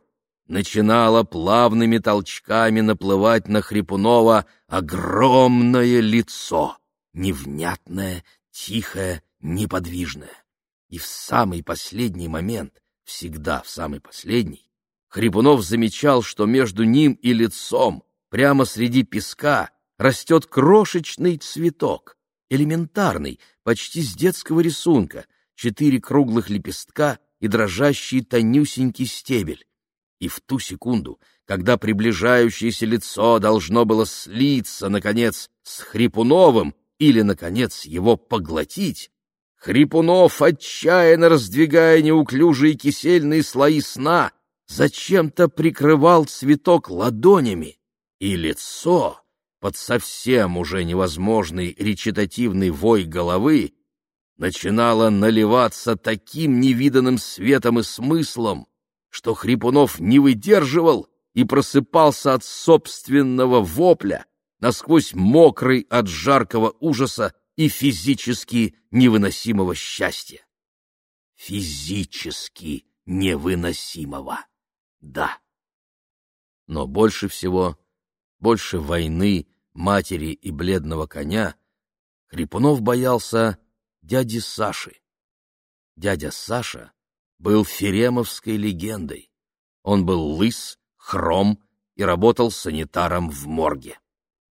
начинало плавными толчками наплывать на Хрипунова огромное лицо, невнятное, тихое, неподвижное. И в самый последний момент, всегда в самый последний, Хрипунов замечал, что между ним и лицом, прямо среди песка, растет крошечный цветок, элементарный, почти с детского рисунка, четыре круглых лепестка и дрожащий тонюсенький стебель. И в ту секунду, когда приближающееся лицо должно было слиться, наконец, с Хрипуновым или, наконец, его поглотить, Хрипунов, отчаянно раздвигая неуклюжие кисельные слои сна, зачем-то прикрывал цветок ладонями, и лицо, под совсем уже невозможный речитативный вой головы, начинало наливаться таким невиданным светом и смыслом, что Хрипунов не выдерживал и просыпался от собственного вопля, насквозь мокрый от жаркого ужаса и физически невыносимого счастья. Физически невыносимого, да. Но больше всего, больше войны, матери и бледного коня, Хрипунов боялся дяди Саши. Дядя Саша был феремовской легендой. Он был лыс, хром и работал санитаром в морге.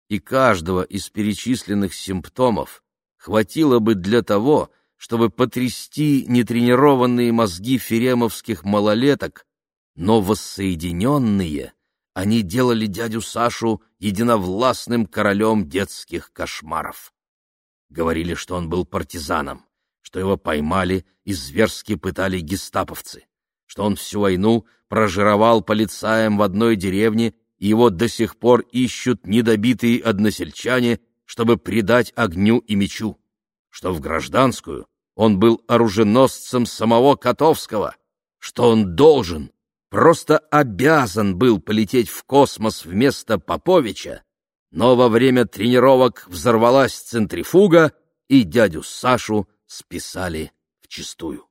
И каждого из перечисленных симптомов хватило бы для того, чтобы потрясти нетренированные мозги феремовских малолеток, но воссоединенные они делали дядю Сашу единовластным королем детских кошмаров. Говорили, что он был партизаном, что его поймали и зверски пытали гестаповцы, что он всю войну прожировал полицаем в одной деревне, и его до сих пор ищут недобитые односельчане, чтобы предать огню и мечу, что в гражданскую он был оруженосцем самого Котовского, что он должен, просто обязан был полететь в космос вместо Поповича, но во время тренировок взорвалась центрифуга, и дядю Сашу списали вчистую.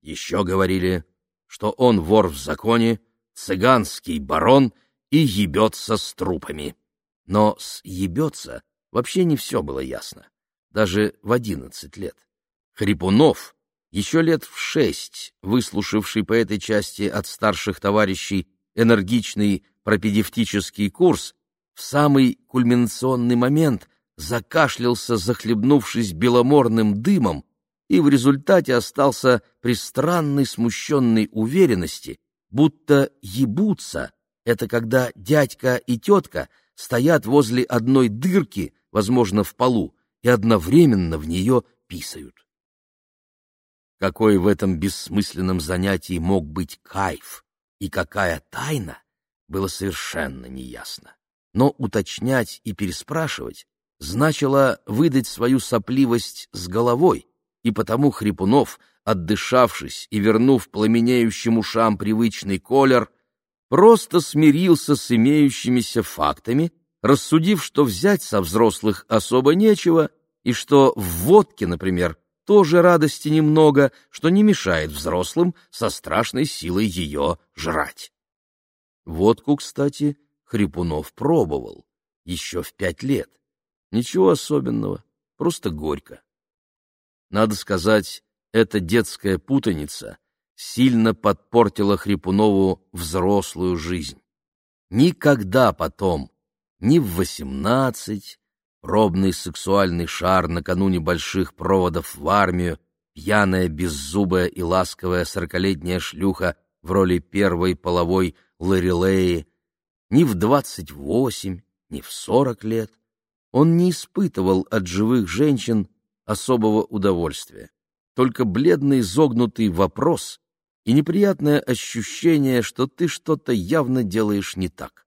Еще говорили, что он вор в законе, цыганский барон и ебется с трупами. Но с ебется вообще не все было ясно, даже в одиннадцать лет. Хрипунов, еще лет в шесть, выслушавший по этой части от старших товарищей энергичный пропедевтический курс, в самый кульминационный момент закашлялся, захлебнувшись беломорным дымом, и в результате остался при странной смущенной уверенности, будто ебутся — это когда дядька и тетка стоят возле одной дырки, возможно, в полу, и одновременно в нее писают. Какой в этом бессмысленном занятии мог быть кайф и какая тайна, было совершенно неясно. Но уточнять и переспрашивать значило выдать свою сопливость с головой, и потому Хрипунов, отдышавшись и вернув пламенеющим ушам привычный колер, просто смирился с имеющимися фактами, рассудив, что взять со взрослых особо нечего, и что в водке, например, тоже радости немного, что не мешает взрослым со страшной силой ее жрать. Водку, кстати, Хрипунов пробовал еще в пять лет. Ничего особенного, просто горько. Надо сказать, эта детская путаница сильно подпортила Хрипунову взрослую жизнь. Никогда потом, ни в восемнадцать, пробный сексуальный шар накануне больших проводов в армию, пьяная, беззубая и ласковая сорокалетняя шлюха в роли первой половой Лорелеи, ни в двадцать восемь, ни в сорок лет он не испытывал от живых женщин особого удовольствия, только бледный изогнутый вопрос и неприятное ощущение, что ты что-то явно делаешь не так.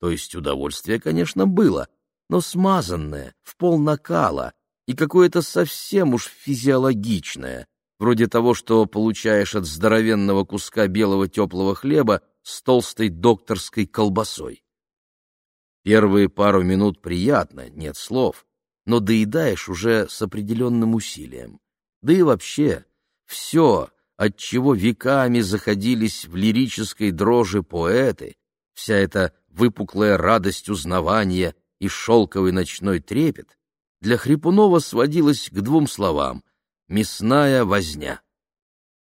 То есть удовольствие, конечно, было, но смазанное, в пол накала, и какое-то совсем уж физиологичное, вроде того, что получаешь от здоровенного куска белого теплого хлеба с толстой докторской колбасой. Первые пару минут приятно, нет слов, но доедаешь уже с определенным усилием. Да и вообще, все, от чего веками заходились в лирической дрожи поэты, вся эта выпуклая радость узнавания и шелковый ночной трепет, для Хрипунова сводилась к двум словам — мясная возня.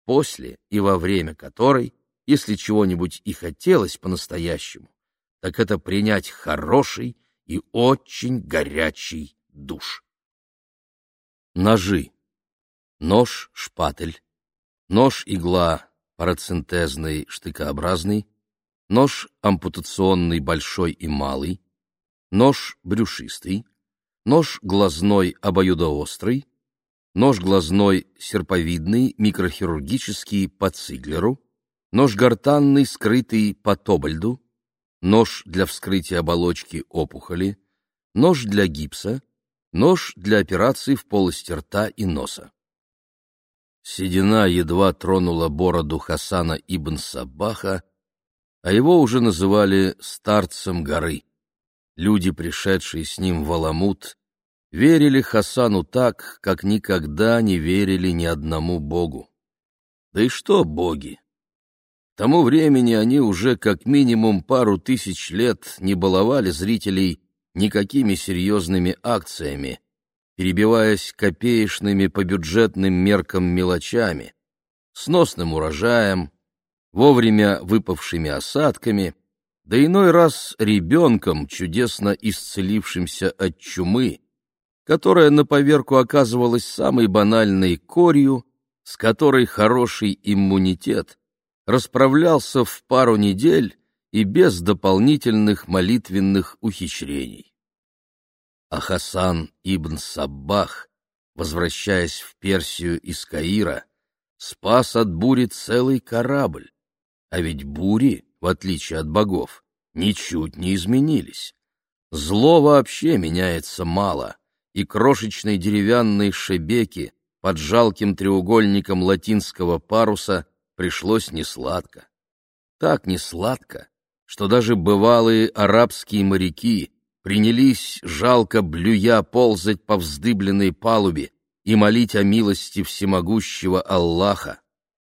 После и во время которой, если чего-нибудь и хотелось по-настоящему, так это принять хороший и очень горячий душ. Ножи. Нож-шпатель, нож-игла парацентезный штыкообразный, нож ампутационный большой и малый, нож брюшистый, нож глазной обоюдоострый, нож глазной серповидный микрохирургический по Циглеру, нож гортанный скрытый по Тобальду, нож для вскрытия оболочки опухоли, нож для гипса, нож для операций в полости рта и носа. Седина едва тронула бороду Хасана ибн Сабаха, а его уже называли «старцем горы». Люди, пришедшие с ним в Аламут, верили Хасану так, как никогда не верили ни одному богу. Да и что боги? Тому времени они уже как минимум пару тысяч лет не баловали зрителей никакими серьезными акциями, перебиваясь копеечными по бюджетным меркам мелочами, сносным урожаем, вовремя выпавшими осадками, да иной раз ребенком, чудесно исцелившимся от чумы, которая на поверку оказывалась самой банальной корью, с которой хороший иммунитет расправлялся в пару недель и без дополнительных молитвенных ухищрений. А Хасан ибн Саббах, возвращаясь в Персию из Каира, спас от бури целый корабль, а ведь бури, в отличие от богов, ничуть не изменились. Зло вообще меняется мало, и крошечной деревянной шебеки под жалким треугольником латинского паруса пришлось несладко. Так несладко, что даже бывалые арабские моряки принялись, жалко блюя, ползать по вздыбленной палубе и молить о милости всемогущего Аллаха.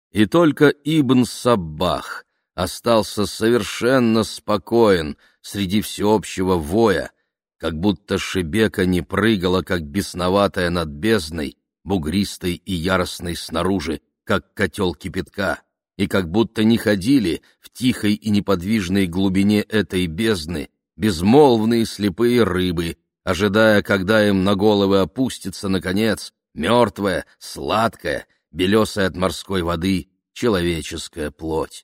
И только Ибн Саббах остался совершенно спокоен среди всеобщего воя, как будто Шебека не прыгала, как бесноватая над бездной, бугристой и яростной снаружи, как котел кипятка, и как будто не ходили в тихой и неподвижной глубине этой бездны безмолвные слепые рыбы, ожидая, когда им на головы опустится, наконец, мертвая, сладкая, белесая от морской воды человеческая плоть.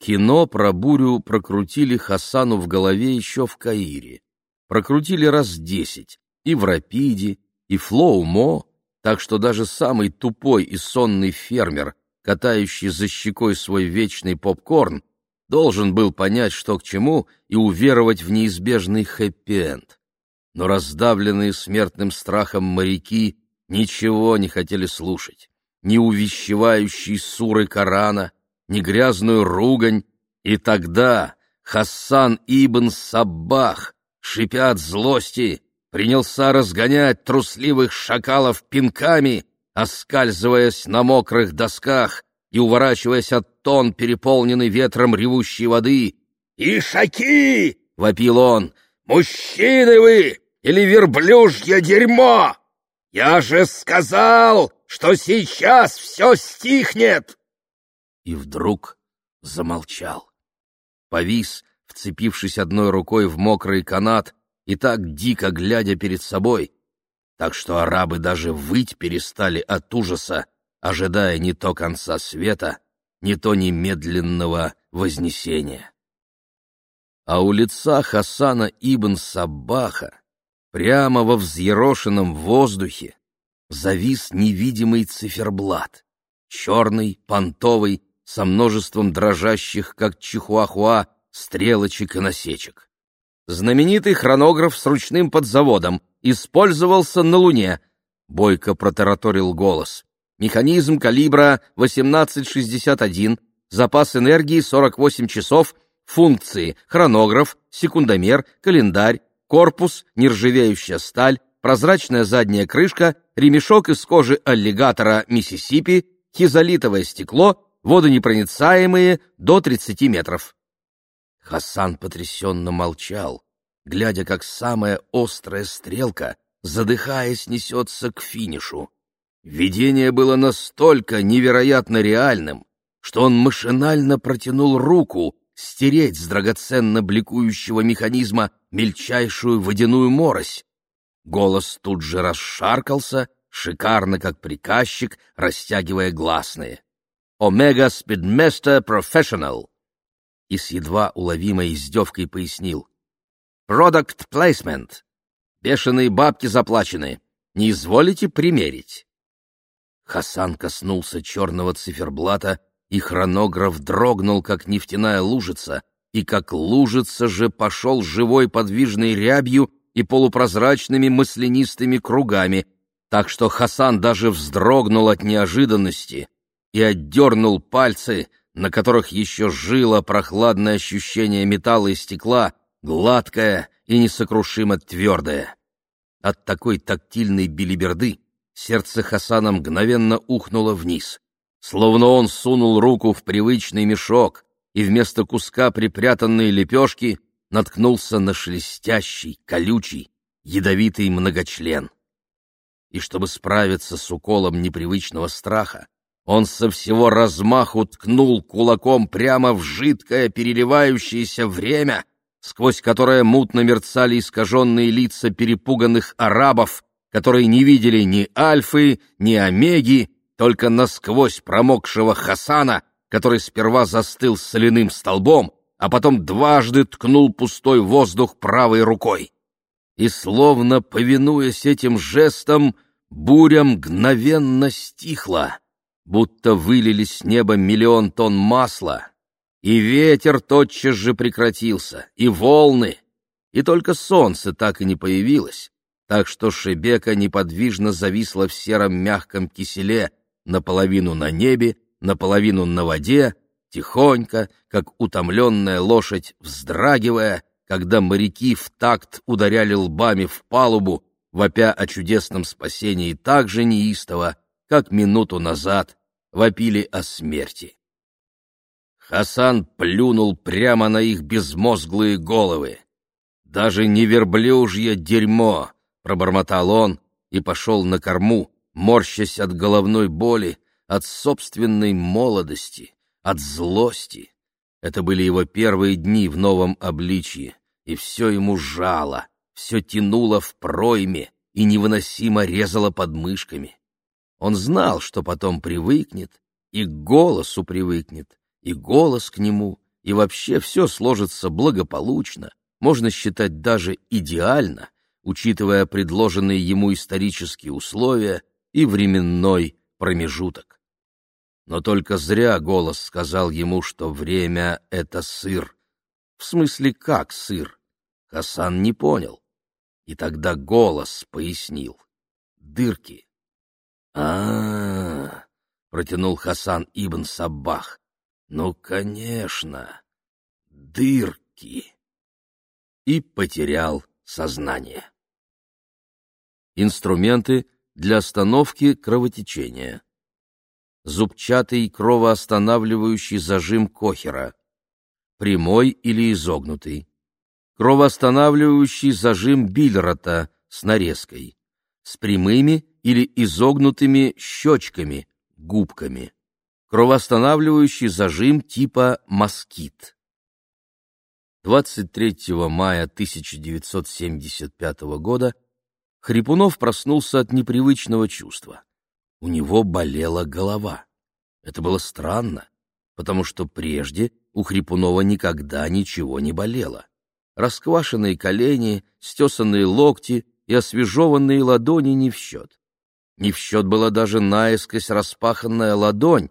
Кино про бурю прокрутили Хасану в голове еще в Каире. Прокрутили раз десять, и в рапиде, и слоумо, так что даже самый тупой и сонный фермер, катающий за щекой свой вечный попкорн, должен был понять, что к чему, и уверовать в неизбежный хэппи-энд. Но раздавленные смертным страхом моряки ничего не хотели слушать ни увещевающие суры Корана, ни грязную ругань, и тогда Хассан ибн Саббах, шипя от злости, принялся разгонять трусливых шакалов пинками, оскальзываясь на мокрых досках и уворачиваясь от тон, переполненной ветром ревущей воды. «Ишаки!» — вопил он. «Мужчины вы или верблюжье дерьмо! Я же сказал, что сейчас все стихнет!» И вдруг замолчал. Повис, вцепившись одной рукой в мокрый канат, и так дико глядя перед собой, так что арабы даже выть перестали от ужаса, ожидая не то конца света, не то немедленного вознесения. А у лица Хасана ибн Сабаха, прямо во взъерошенном воздухе, завис невидимый циферблат, черный, понтовый, со множеством дрожащих, как чихуахуа, стрелочек и насечек. Знаменитый хронограф с ручным подзаводом использовался на Луне, бойко протараторил голос. Механизм калибра 1861, запас энергии 48 часов, функции хронограф, секундомер, календарь, корпус, нержавеющая сталь, прозрачная задняя крышка, ремешок из кожи аллигатора Миссисипи, хизолитовое стекло, водонепроницаемые до 30 метров. Хасан потрясенно молчал, глядя, как самая острая стрелка, задыхаясь, несется к финишу. Видение было настолько невероятно реальным, что он машинально протянул руку стереть с драгоценно бликующего механизма мельчайшую водяную морось. Голос тут же расшаркался, шикарно, как приказчик, растягивая гласные. «Омега Спидместер Профессионал!» И с едва уловимой издевкой пояснил. «Продукт плейсмент. Бешеные бабки заплачены. Не изволите примерить?» Хасан коснулся черного циферблата, и хронограф дрогнул, как нефтяная лужица, и как лужица же пошел живой подвижной рябью и полупрозрачными маслянистыми кругами, так что Хасан даже вздрогнул от неожиданности и отдернул пальцы, на которых еще жило прохладное ощущение металла и стекла, гладкое и несокрушимо твердое. От такой тактильной билиберды сердце Хасана мгновенно ухнуло вниз, словно он сунул руку в привычный мешок и вместо куска припрятанной лепешки наткнулся на шелестящий, колючий, ядовитый многочлен. И чтобы справиться с уколом непривычного страха, он со всего размаху ткнул кулаком прямо в жидкое переливающееся время, сквозь которое мутно мерцали искаженные лица перепуганных арабов, которые не видели ни Альфы, ни Омеги, только насквозь промокшего Хасана, который сперва застыл соляным столбом, а потом дважды ткнул пустой воздух правой рукой. И, словно повинуясь этим жестам, буря мгновенно стихла, будто вылили с неба миллион тонн масла, и ветер тотчас же прекратился, и волны, и только солнце так и не появилось, так что Шебека неподвижно зависла в сером мягком киселе, наполовину на небе, наполовину на воде, тихонько, как утомленная лошадь, вздрагивая, когда моряки в такт ударяли лбами в палубу, вопя о чудесном спасении так же неистово, как минуту назад вопили о смерти. Хасан плюнул прямо на их безмозглые головы. «Даже не верблюжье дерьмо!» — пробормотал он и пошел на корму, морщась от головной боли, от собственной молодости, от злости. Это были его первые дни в новом обличье, и все ему жало, все тянуло в пройме и невыносимо резало подмышками. Он знал, что потом привыкнет, и к голосу привыкнет, и голос к нему, и вообще все сложится благополучно, можно считать даже идеально, учитывая предложенные ему исторические условия и временной промежуток. Но только зря голос сказал ему, что время — это сыр. В смысле, как сыр? Хасан не понял. И тогда голос пояснил. Дырки. А, протянул Хасан ибн Саббах. «Ну, конечно, дырки!» И потерял сознание. Инструменты для остановки кровотечения зубчатый кровоостанавливающий зажим Кохера, прямой или изогнутый, кровоостанавливающий зажим Бильрота с нарезкой, с прямыми или изогнутыми щечками, губками, кровоостанавливающий зажим типа москит. 23 мая 1975 года Хрипунов проснулся от непривычного чувства. У него болела голова. Это было странно, потому что прежде у Хрипунова никогда ничего не болело. Расквашенные колени, стесанные локти и освежеванные ладони не в счет. Не в счет была даже наискось распаханная ладонь.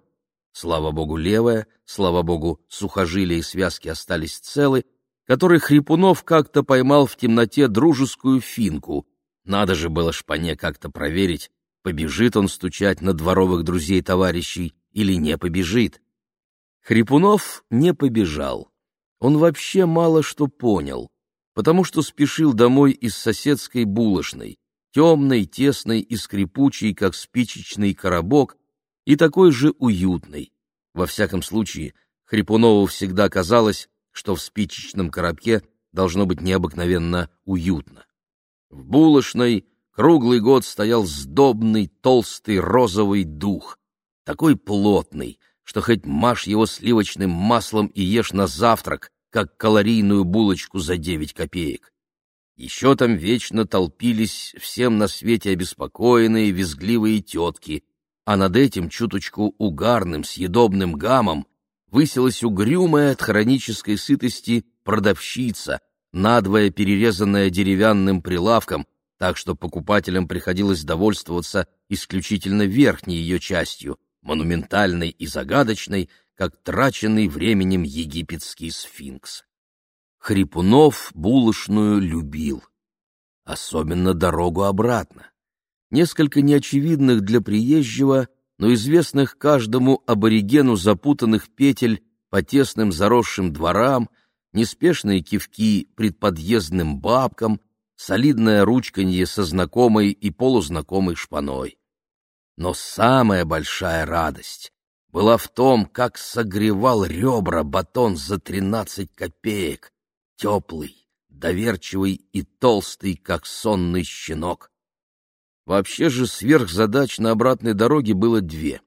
Слава богу, левая, слава богу, сухожилия и связки остались целы, который Хрипунов как-то поймал в темноте дружескую финку. Надо же было шпане как-то проверить, побежит он стучать на дворовых друзей-товарищей или не побежит. Хрипунов не побежал. Он вообще мало что понял, потому что спешил домой из соседской булочной, темной, тесной и скрипучей, как спичечный коробок, и такой же уютной. Во всяком случае, Хрипунову всегда казалось, что в спичечном коробке должно быть необыкновенно уютно. В булочной круглый год стоял сдобный, толстый, розовый дух, такой плотный, что хоть машь его сливочным маслом и ешь на завтрак, как калорийную булочку за девять копеек. Еще там вечно толпились всем на свете обеспокоенные, визгливые тетки, а над этим чуточку угарным, съедобным гамом высилась угрюмая от хронической сытости продавщица, надвое перерезанная деревянным прилавком, так что покупателям приходилось довольствоваться исключительно верхней ее частью, монументальной и загадочной, как траченный временем египетский сфинкс. Хрипунов булочную любил. Особенно дорогу обратно. Несколько неочевидных для приезжего но известных каждому аборигену запутанных петель по тесным заросшим дворам, неспешные кивки предподъездным бабкам, солидное ручканье со знакомой и полузнакомой шпаной. Но самая большая радость была в том, как согревал ребра батон за тринадцать копеек, теплый, доверчивый и толстый, как сонный щенок. Вообще же сверхзадач на обратной дороге было две.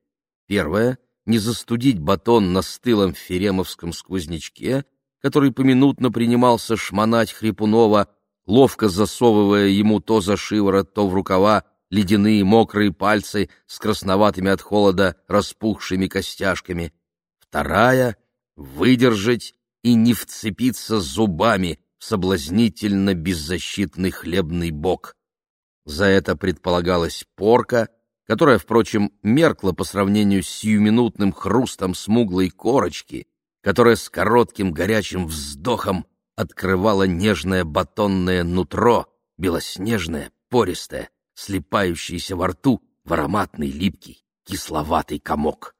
Первая — не застудить батон на стылом феремовском сквознячке, который поминутно принимался шмонать Хрипунова, ловко засовывая ему то за шиворот, то в рукава ледяные мокрые пальцы с красноватыми от холода распухшими костяшками. Вторая — выдержать и не вцепиться зубами в соблазнительно беззащитный хлебный бок. За это предполагалась порка, которая, впрочем, меркла по сравнению с сиюминутным хрустом смуглой корочки, которая с коротким горячим вздохом открывала нежное батонное нутро, белоснежное, пористое, слипающееся во рту в ароматный липкий, кисловатый комок.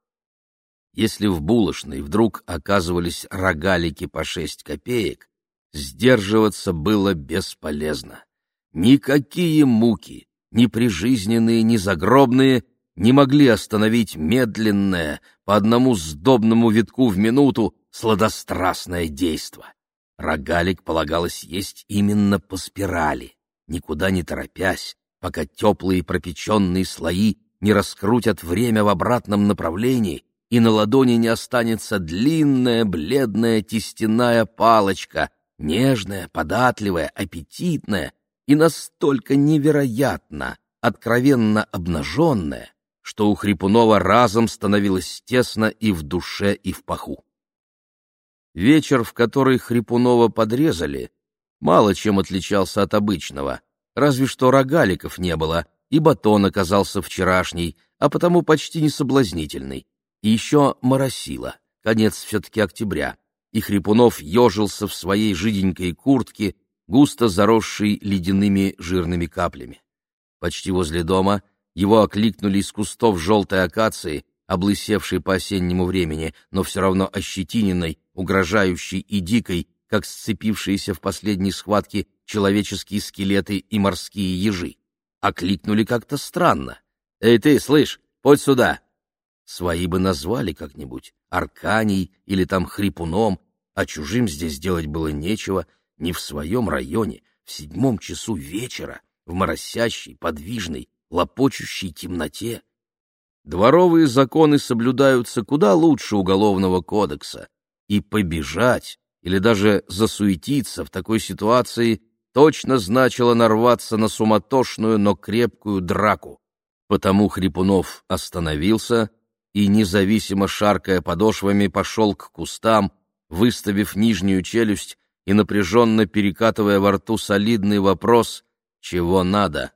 Если в булочной вдруг оказывались рогалики по шесть копеек, сдерживаться было бесполезно. Никакие муки, ни прижизненные, ни загробные, не могли остановить медленное, по одному сдобному витку в минуту, сладострастное действо. Рогалик полагалось есть именно по спирали, никуда не торопясь, пока теплые пропеченные слои не раскрутят время в обратном направлении, и на ладони не останется длинная бледная тестяная палочка, нежная, податливая, аппетитная, и настолько невероятно, откровенно обнаженная, что у Хрипунова разом становилось тесно и в душе, и в паху. Вечер, в который Хрипунова подрезали, мало чем отличался от обычного, разве что рогаликов не было, и батон оказался вчерашний, а потому почти не соблазнительный. И еще моросило, конец все-таки октября, и Хрипунов ежился в своей жиденькой куртке, густо заросший ледяными жирными каплями. Почти возле дома его окликнули из кустов желтой акации, облысевшей по осеннему времени, но все равно ощетиненной, угрожающей и дикой, как сцепившиеся в последней схватке человеческие скелеты и морские ежи. Окликнули как-то странно. «Эй ты, слышь, подь сюда!» Свои бы назвали как-нибудь, Арканий или там Хрипуном, а чужим здесь делать было нечего — не в своем районе, в седьмом часу вечера, в моросящей, подвижной, лопочущей темноте. Дворовые законы соблюдаются куда лучше уголовного кодекса, и побежать или даже засуетиться в такой ситуации точно значило нарваться на суматошную, но крепкую драку. Потому Хрипунов остановился и, независимо шаркая подошвами, пошел к кустам, выставив нижнюю челюсть и напряженно перекатывая во рту солидный вопрос «Чего надо?».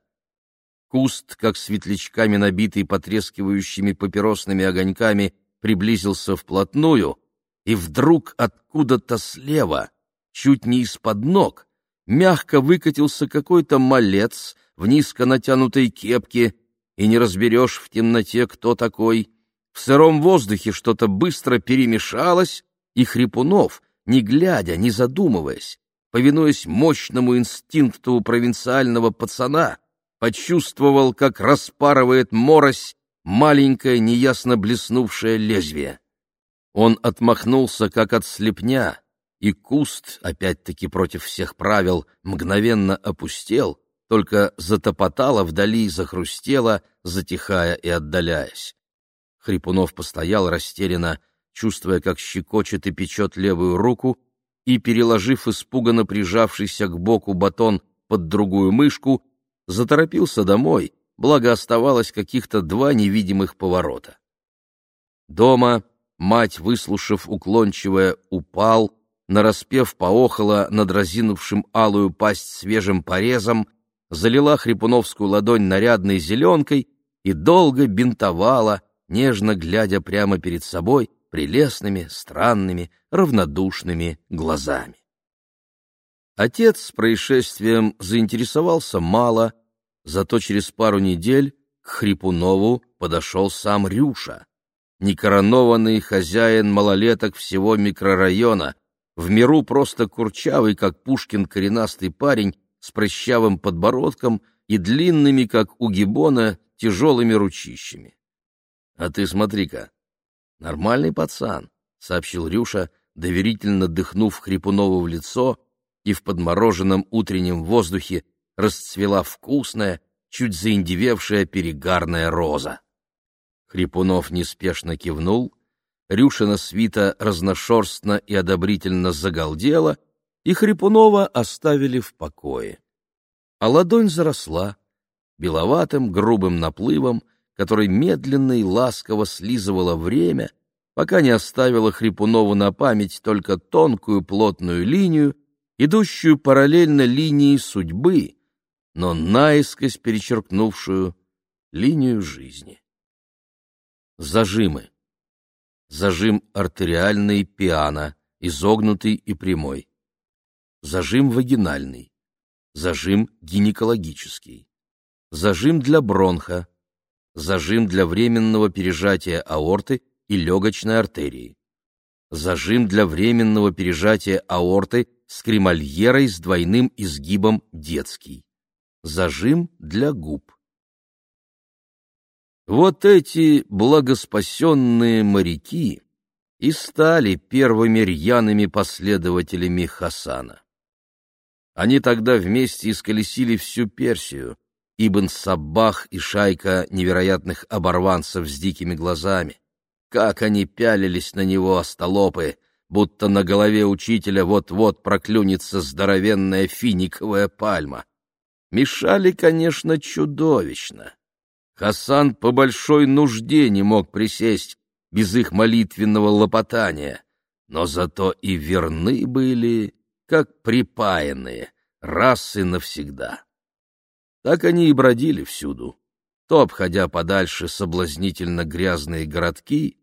Куст, как светлячками набитый потрескивающими папиросными огоньками, приблизился вплотную, и вдруг откуда-то слева, чуть не из-под ног, мягко выкатился какой-то малец в низко натянутой кепке, и не разберешь в темноте, кто такой. В сыром воздухе что-то быстро перемешалось, и Хрипунов, не глядя, не задумываясь, повинуясь мощному инстинкту провинциального пацана, почувствовал, как распарывает морось маленькое неясно блеснувшее лезвие. Он отмахнулся, как от слепня, и куст, опять-таки против всех правил, мгновенно опустел, только затопотало вдали и захрустело, затихая и отдаляясь. Хрипунов постоял растерянно, чувствуя, как щекочет и печет левую руку, и, переложив испуганно прижавшийся к боку батон под другую мышку, заторопился домой, благо оставалось каких-то два невидимых поворота. Дома мать, выслушав уклончивое «упал», нараспев поохала над разинувшим алую пасть свежим порезом, залила хрипуновскую ладонь нарядной зеленкой и долго бинтовала, нежно глядя прямо перед собой прелестными, странными, равнодушными глазами. Отец с происшествием заинтересовался мало, зато через пару недель к Хрипунову подошел сам Рюша, некоронованный хозяин малолеток всего микрорайона, в миру просто курчавый, как Пушкин, коренастый парень с прыщавым подбородком и длинными, как у гибона, тяжелыми ручищами. — А ты смотри-ка, нормальный пацан, — сообщил Рюша, доверительно дыхнув Хрипунову в лицо — и в подмороженном утреннем воздухе расцвела вкусная, чуть заиндевевшая перегарная роза. Хрипунов неспешно кивнул, Рюшина свита разношерстно и одобрительно загалдела, и Хрипунова оставили в покое. А ладонь заросла беловатым грубым наплывом, который медленно и ласково слизывало время, пока не оставила Хрипунову на память только тонкую плотную линию, идущую параллельно линии судьбы, но наискось перечеркнувшую линию жизни. Зажимы. Зажим артериальный пиано, изогнутый и прямой. Зажим вагинальный. Зажим гинекологический. Зажим для бронха. Зажим для временного пережатия аорты и легочной артерии. Зажим для временного пережатия аорты с кремольерой с двойным изгибом детский. Зажим для губ. Вот эти благоспасенные моряки и стали первыми рьяными последователями Хасана. Они тогда вместе исколесили всю Персию, Ибн Саббах и шайка невероятных оборванцев с дикими глазами. Как они пялились на него, остолопы, будто на голове учителя вот-вот проклюнется здоровенная финиковая пальма. Мешали, конечно, чудовищно. Хасан по большой нужде не мог присесть без их молитвенного лопотания, но зато и верны были, как припаянные, раз и навсегда. Так они и бродили всюду, то обходя подальше соблазнительно грязные городки,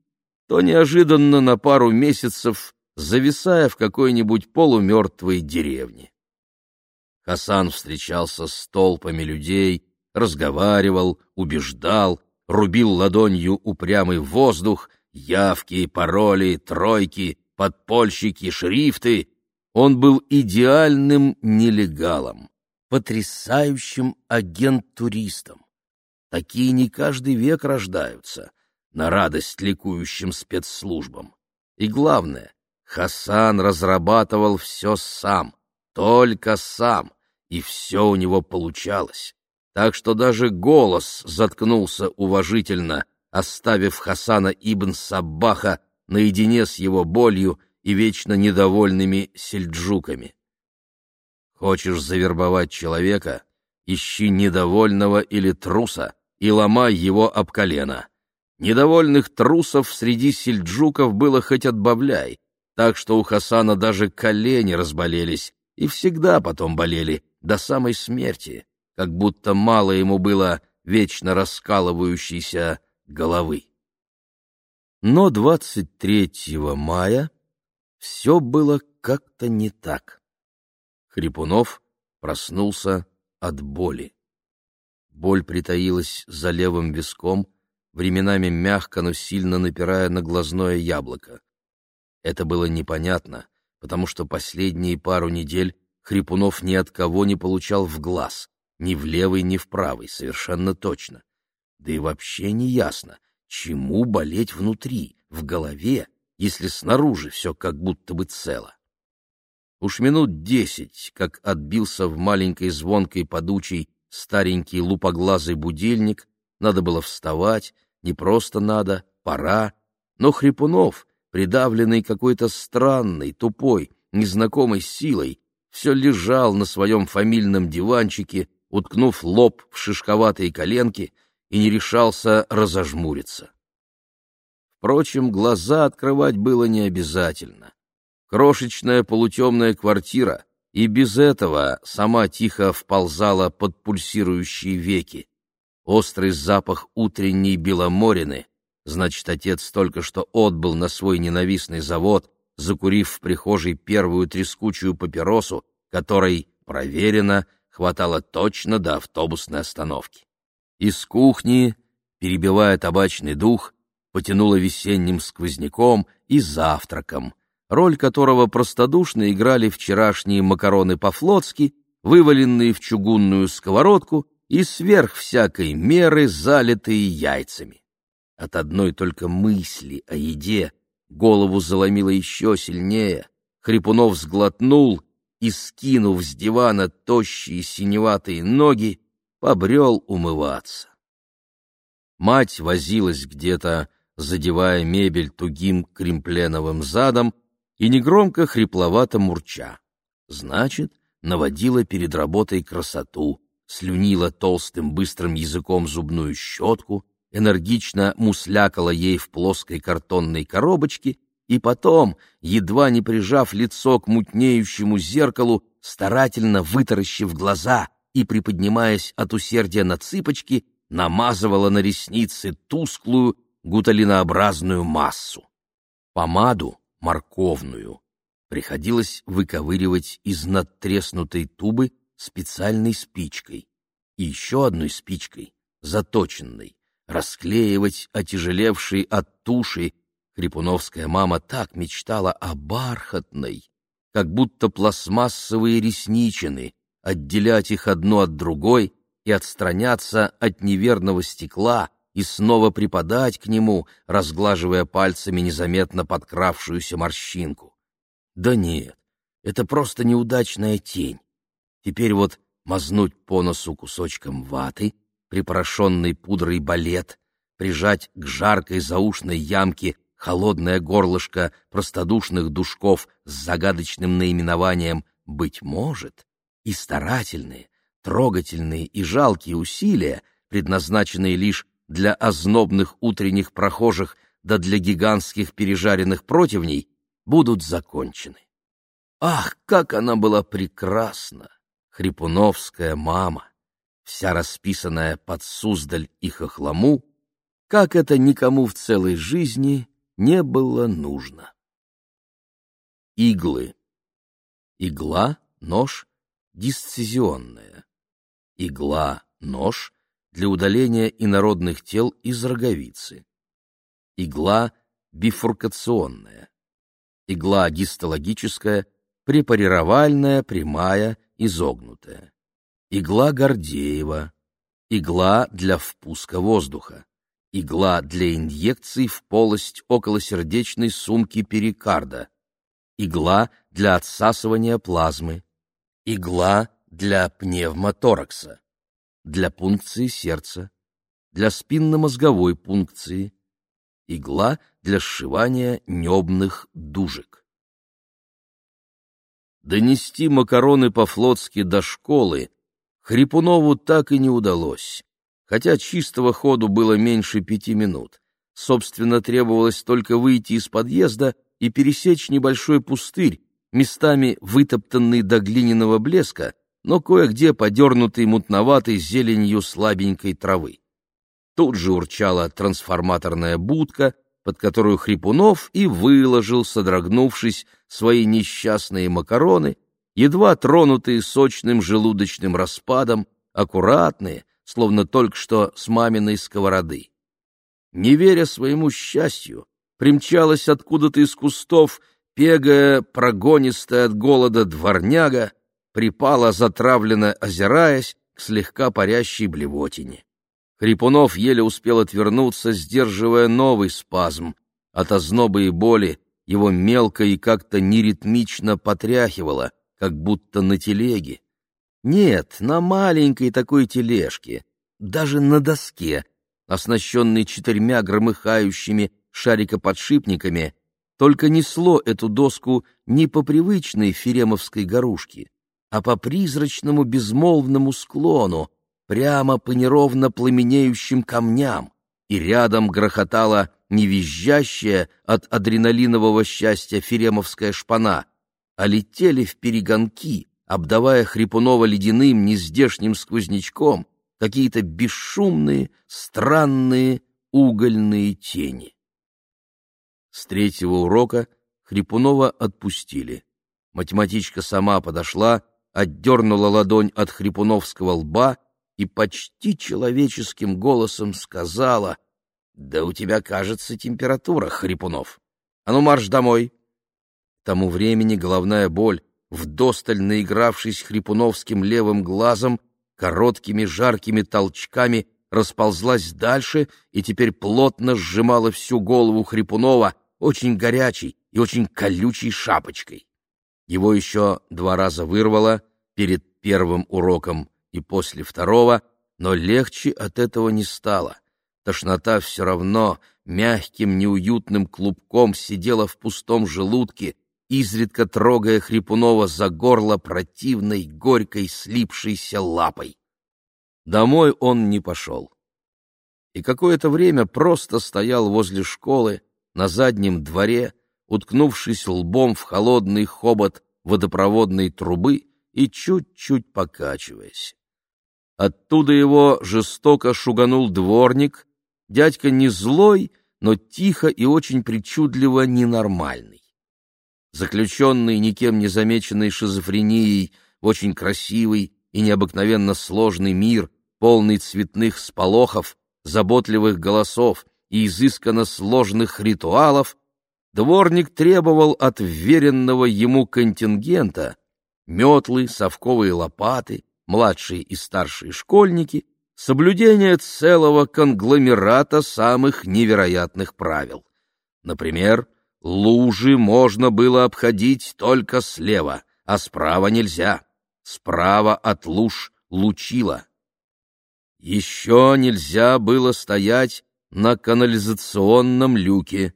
то неожиданно на пару месяцев зависая в какой-нибудь полумертвой деревне. Хасан встречался с толпами людей, разговаривал, убеждал, рубил ладонью упрямый воздух, явки, пароли, тройки, подпольщики, шрифты. Он был идеальным нелегалом, потрясающим агент-туристом. Такие не каждый век рождаются, на радость ликующим спецслужбам. И главное, Хасан разрабатывал все сам, только сам, и все у него получалось. Так что даже голос заткнулся уважительно, оставив Хасана ибн Саббаха наедине с его болью и вечно недовольными сельджуками. Хочешь завербовать человека, ищи недовольного или труса и ломай его об колено. Недовольных трусов среди сельджуков было хоть отбавляй, так что у Хасана даже колени разболелись, и всегда потом болели, до самой смерти, как будто мало ему было вечно раскалывающейся головы. Но 23 мая все было как-то не так. Хрипунов проснулся от боли. Боль притаилась за левым виском, временами мягко, но сильно напирая на глазное яблоко. Это было непонятно, потому что последние пару недель Хрипунов ни от кого не получал в глаз, ни в левый, ни в правый, совершенно точно. Да и вообще не ясно, чему болеть внутри, в голове, если снаружи все как будто бы цело. Уж минут десять, как отбился в маленькой звонкой подучей старенький лупоглазый будильник, надо было вставать, не просто надо, пора, но Хрипунов, придавленный какой-то странной, тупой, незнакомой силой, все лежал на своем фамильном диванчике, уткнув лоб в шишковатые коленки и не решался разожмуриться. Впрочем, глаза открывать было не обязательно. Крошечная полутемная квартира и без этого сама тихо вползала под пульсирующие веки. Острый запах утренней беломорины, значит, отец только что отбыл на свой ненавистный завод, закурив в прихожей первую трескучую папиросу, которой, проверено, хватало точно до автобусной остановки. Из кухни, перебивая табачный дух, потянуло весенним сквозняком и завтраком, роль которого простодушно играли вчерашние макароны по-флотски, вываленные в чугунную сковородку и сверх всякой меры залитые яйцами. От одной только мысли о еде голову заломило еще сильнее, Хрипунов сглотнул и, скинув с дивана тощие синеватые ноги, побрел умываться. Мать возилась где-то, задевая мебель тугим кремпленовым задом и негромко хрипловато мурча. Значит, наводила перед работой красоту, слюнила толстым быстрым языком зубную щетку, энергично муслякала ей в плоской картонной коробочке и потом, едва не прижав лицо к мутнеющему зеркалу, старательно вытаращив глаза и, приподнимаясь от усердия на цыпочки, намазывала на ресницы тусклую гуталинообразную массу. Помаду, морковную, приходилось выковыривать из надтреснутой тубы специальной спичкой и еще одной спичкой, заточенной, расклеивать отяжелевший от туши. Крепуновская мама так мечтала о бархатной, как будто пластмассовые ресничины, отделять их одно от другой и отстраняться от неверного стекла и снова припадать к нему, разглаживая пальцами незаметно подкравшуюся морщинку. Да нет, это просто неудачная тень. Теперь вот мазнуть по носу кусочком ваты, припорошенной пудрой балет, прижать к жаркой заушной ямке холодное горлышко простодушных душков с загадочным наименованием «быть может» и старательные, трогательные и жалкие усилия, предназначенные лишь для ознобных утренних прохожих да для гигантских пережаренных противней, будут закончены. Ах, как она была прекрасна, хрипуновская мама, вся расписанная под Суздаль и Хохлому, как это никому в целой жизни не было нужно. Иглы. Игла, нож, дисцизионная. Игла, нож для удаления инородных тел из роговицы. Игла бифуркационная. Игла гистологическая, препарировальная, прямая, изогнутая. Игла Гордеева. Игла для впуска воздуха игла для инъекций в полость околосердечной сумки перикарда, игла для отсасывания плазмы, игла для пневмоторакса, для пункции сердца, для спинномозговой пункции, игла для сшивания небных дужек. Донести макароны по-флотски до школы Хрипунову так и не удалось, хотя чистого ходу было меньше пяти минут. Собственно, требовалось только выйти из подъезда и пересечь небольшой пустырь, местами вытоптанный до глиняного блеска, но кое-где подернутый мутноватой зеленью слабенькой травы. Тут же урчала трансформаторная будка, под которую Хрипунов и выложил, содрогнувшись, свои несчастные макароны, едва тронутые сочным желудочным распадом, аккуратные, словно только что с маминой сковороды. Не веря своему счастью, примчалась откуда-то из кустов пегая, прогонистая от голода дворняга, припала, затравленно озираясь, к слегка парящей блевотине. Хрипунов еле успел отвернуться, сдерживая новый спазм. От озноба и боли его мелко и как-то неритмично потряхивало, как будто на телеге. Нет, на маленькой такой тележке, даже на доске, оснащенной четырьмя громыхающими шарикоподшипниками, только несло эту доску не по привычной феремовской горушке, а по призрачному безмолвному склону, прямо по неровно пламенеющим камням, и рядом грохотала невизжащая от адреналинового счастья феремовская шпана, а летели в перегонки, обдавая Хрипунова ледяным нездешним сквознячком, какие-то бесшумные, странные угольные тени. С третьего урока Хрипунова отпустили. Математичка сама подошла, отдернула ладонь от хрипуновского лба и почти человеческим голосом сказала, «Да у тебя, кажется, температура, Хрипунов. А ну, марш домой!» К тому времени головная боль, вдосталь наигравшись хрипуновским левым глазом, короткими жаркими толчками расползлась дальше и теперь плотно сжимала всю голову Хрипунова очень горячей и очень колючей шапочкой. Его еще два раза вырвало перед первым уроком и после второго, но легче от этого не стало. Тошнота все равно мягким неуютным клубком сидела в пустом желудке, изредка трогая Хрипунова за горло противной, горькой, слипшейся лапой. Домой он не пошел. И какое-то время просто стоял возле школы, на заднем дворе, уткнувшись лбом в холодный хобот водопроводной трубы и чуть-чуть покачиваясь. Оттуда его жестоко шуганул дворник, дядька не злой, но тихо и очень причудливо ненормальный. Заключенный никем не замеченной шизофренией в очень красивый и необыкновенно сложный мир, полный цветных сполохов, заботливых голосов и изысканно сложных ритуалов, дворник требовал от вверенного ему контингента метлы, совковые лопаты, младшие и старшие школьники, соблюдение целого конгломерата самых невероятных правил. Например, лужи можно было обходить только слева, а справа нельзя. Справа от луж лучило. Еще нельзя было стоять на канализационном люке,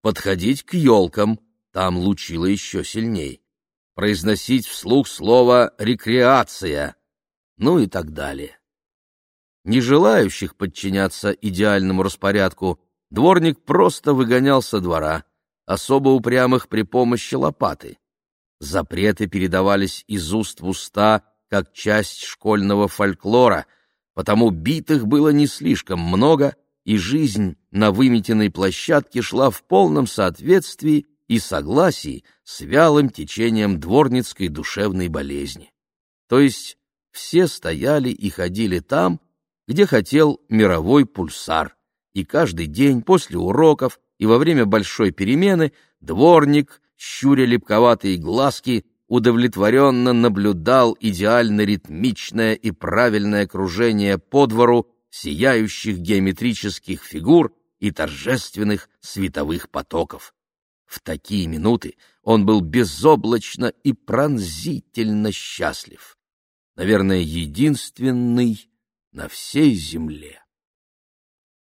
подходить к елкам, там лучило еще сильней, произносить вслух слово «рекреация», ну и так далее. Не желающих подчиняться идеальному распорядку дворник просто выгонял со двора, особо упрямых при помощи лопаты. Запреты передавались из уст в уста, как часть школьного фольклора, потому битых было не слишком много, и жизнь на выметенной площадке шла в полном соответствии и согласии с вялым течением дворницкой душевной болезни. То есть все стояли и ходили там, где хотел мировой пульсар, и каждый день после уроков и во время большой перемены дворник, щуря липковатые глазки, удовлетворенно наблюдал идеально ритмичное и правильное кружение по двору сияющих геометрических фигур и торжественных световых потоков. В такие минуты он был безоблачно и пронзительно счастлив. Наверное, единственный на всей земле.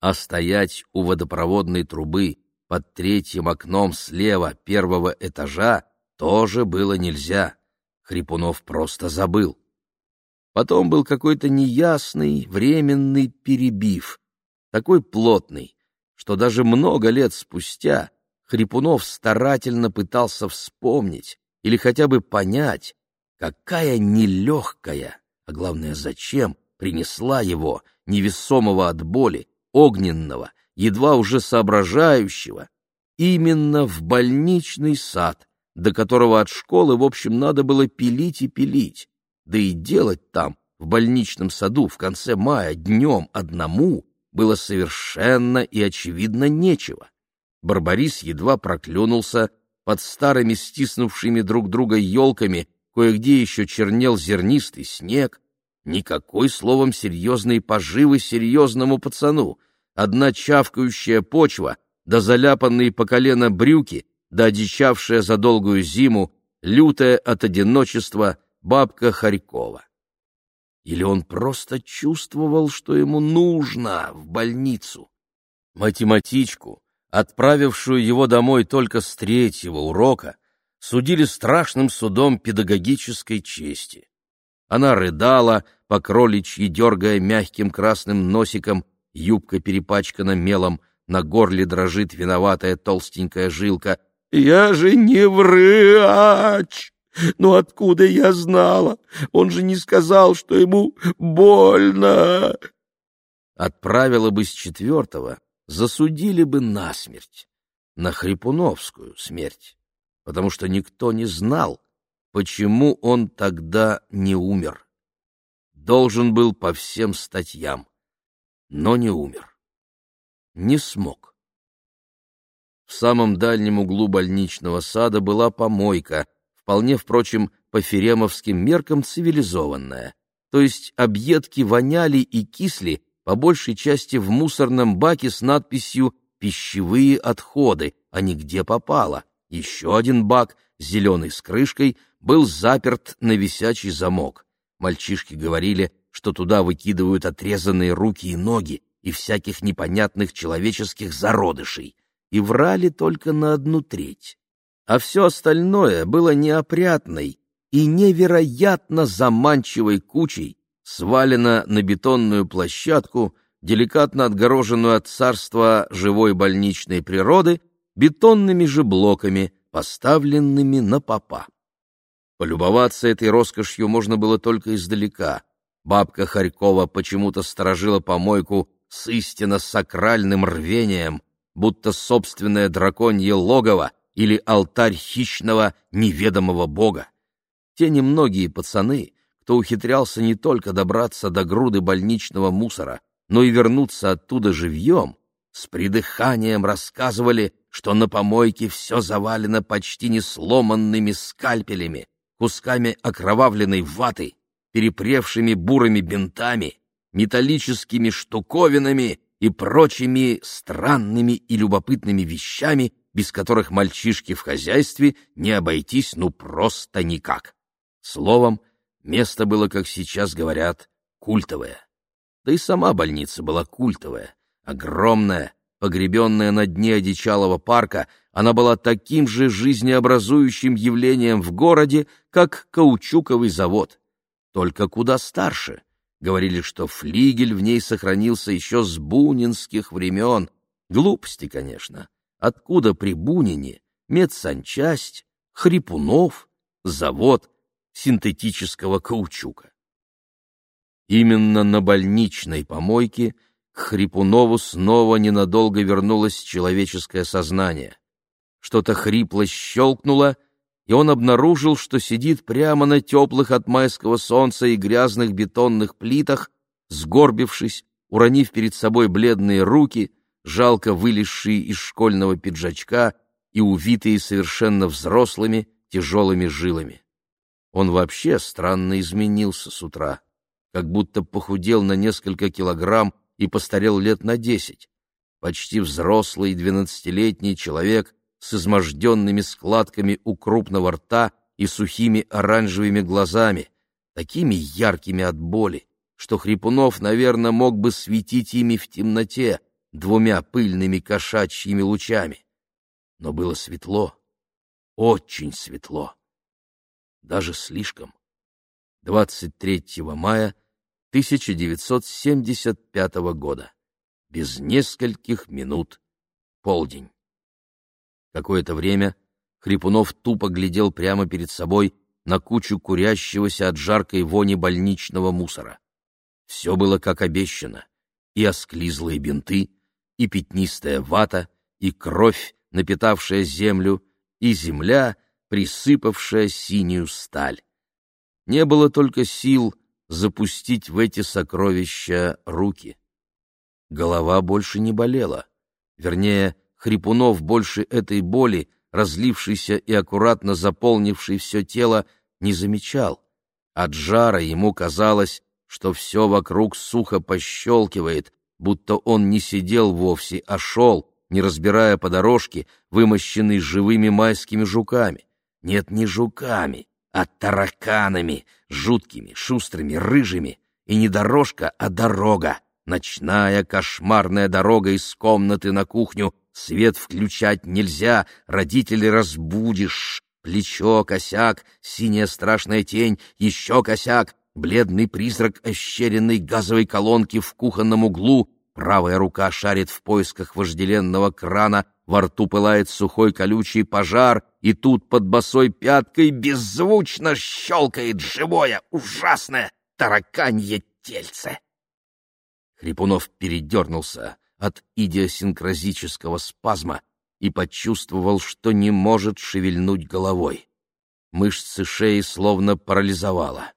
А стоять у водопроводной трубы под третьим окном слева первого этажа тоже было нельзя. Хрипунов просто забыл. Потом был какой-то неясный, временный перебив, такой плотный, что даже много лет спустя Хрипунов старательно пытался вспомнить или хотя бы понять, какая нелегкая, а главное зачем, принесла его, невесомого от боли, огненного, едва уже соображающего, именно в больничный сад, до которого от школы, в общем, надо было пилить и пилить, да и делать там, в больничном саду, в конце мая, днем одному, было совершенно и очевидно нечего. Барбарис едва проклюнулся, под старыми стиснувшими друг друга елками кое-где еще чернел зернистый снег. Никакой, словом, серьезной поживы серьезному пацану. Одна чавкающая почва, да заляпанные по колено брюки, да одичавшая за долгую зиму, лютая от одиночества бабка Харькова. Или он просто чувствовал, что ему нужно в больницу? Математичку, отправившую его домой только с третьего урока, судили страшным судом педагогической чести. Она рыдала, по кроличьи дергая мягким красным носиком, юбка перепачкана мелом, на горле дрожит виноватая толстенькая жилка. «Я же не врач! Ну откуда я знала? Он же не сказал, что ему больно!» Отправила бы с четвертого, засудили бы насмерть, на Хрипуновскую смерть, потому что никто не знал, почему он тогда не умер. Должен был по всем статьям, но не умер. Не смог. В самом дальнем углу больничного сада была помойка, вполне, впрочем, по феремовским меркам цивилизованная, то есть объедки воняли и кисли по большей части в мусорном баке с надписью «Пищевые отходы», а не где попало. Еще один бак, зеленый с крышкой, был заперт на висячий замок. Мальчишки говорили, что туда выкидывают отрезанные руки и ноги и всяких непонятных человеческих зародышей, и врали только на одну треть. А все остальное было неопрятной и невероятно заманчивой кучей, свалена на бетонную площадку, деликатно отгороженную от царства живой больничной природы, бетонными же блоками, поставленными на попа. Полюбоваться этой роскошью можно было только издалека. Бабка Харькова почему-то сторожила помойку с истинно сакральным рвением, будто собственное драконье логово или алтарь хищного неведомого бога. Те немногие пацаны, кто ухитрялся не только добраться до груды больничного мусора, но и вернуться оттуда живьем, с придыханием рассказывали, что на помойке все завалено почти не сломанными скальпелями, кусками окровавленной ваты, перепревшими бурыми бинтами, металлическими штуковинами и прочими странными и любопытными вещами, без которых мальчишки в хозяйстве не обойтись ну просто никак. Словом, Место было, как сейчас говорят, культовое. Да и сама больница была культовая, огромная, погребенная на дне одичалого парка, она была таким же жизнеобразующим явлением в городе, как каучуковый завод. Только куда старше. Говорили, что флигель в ней сохранился еще с бунинских времен. Глупости, конечно. Откуда при Бунине медсанчасть, Хрипунов, завод — синтетического каучука. Именно на больничной помойке к Хрипунову снова ненадолго вернулось человеческое сознание. Что-то хрипло щелкнуло, и он обнаружил, что сидит прямо на теплых от майского солнца и грязных бетонных плитах, сгорбившись, уронив перед собой бледные руки, жалко вылезшие из школьного пиджачка и увитые совершенно взрослыми тяжелыми жилами. Он вообще странно изменился с утра, как будто похудел на несколько килограмм и постарел лет на десять. Почти взрослый двенадцатилетний человек с изможденными складками у крупного рта и сухими оранжевыми глазами, такими яркими от боли, что Хрипунов, наверное, мог бы светить ими в темноте двумя пыльными кошачьими лучами. Но было светло, очень светло. Даже слишком. 23 мая 1975 года. Без нескольких минут полдень. Какое-то время Хрипунов тупо глядел прямо перед собой на кучу курящегося от жаркой вони больничного мусора. Все было как обещано. И осклизлые бинты, и пятнистая вата, и кровь, напитавшая землю, и земля, присыпавшая синюю сталь. Не было только сил запустить в эти сокровища руки. Голова больше не болела. Вернее, Хрипунов больше этой боли, разлившейся и аккуратно заполнившей все тело, не замечал. От жара ему казалось, что все вокруг сухо пощелкивает, будто он не сидел вовсе, а шел, не разбирая по дорожке, вымощенной живыми майскими жуками. Нет, не жуками, а тараканами, жуткими, шустрыми, рыжими. И не дорожка, а дорога. Ночная кошмарная дорога из комнаты на кухню. Свет включать нельзя, родителей разбудишь. Плечо, косяк, синяя страшная тень, еще косяк, бледный призрак ощеренной газовой колонки в кухонном углу, правая рука шарит в поисках вожделенного крана, во рту пылает сухой колючий пожар, и тут под босой пяткой беззвучно щелкает живое, ужасное тараканье тельце. Хрипунов передернулся от идиосинкразического спазма и почувствовал, что не может шевельнуть головой. Мышцы шеи словно парализовало.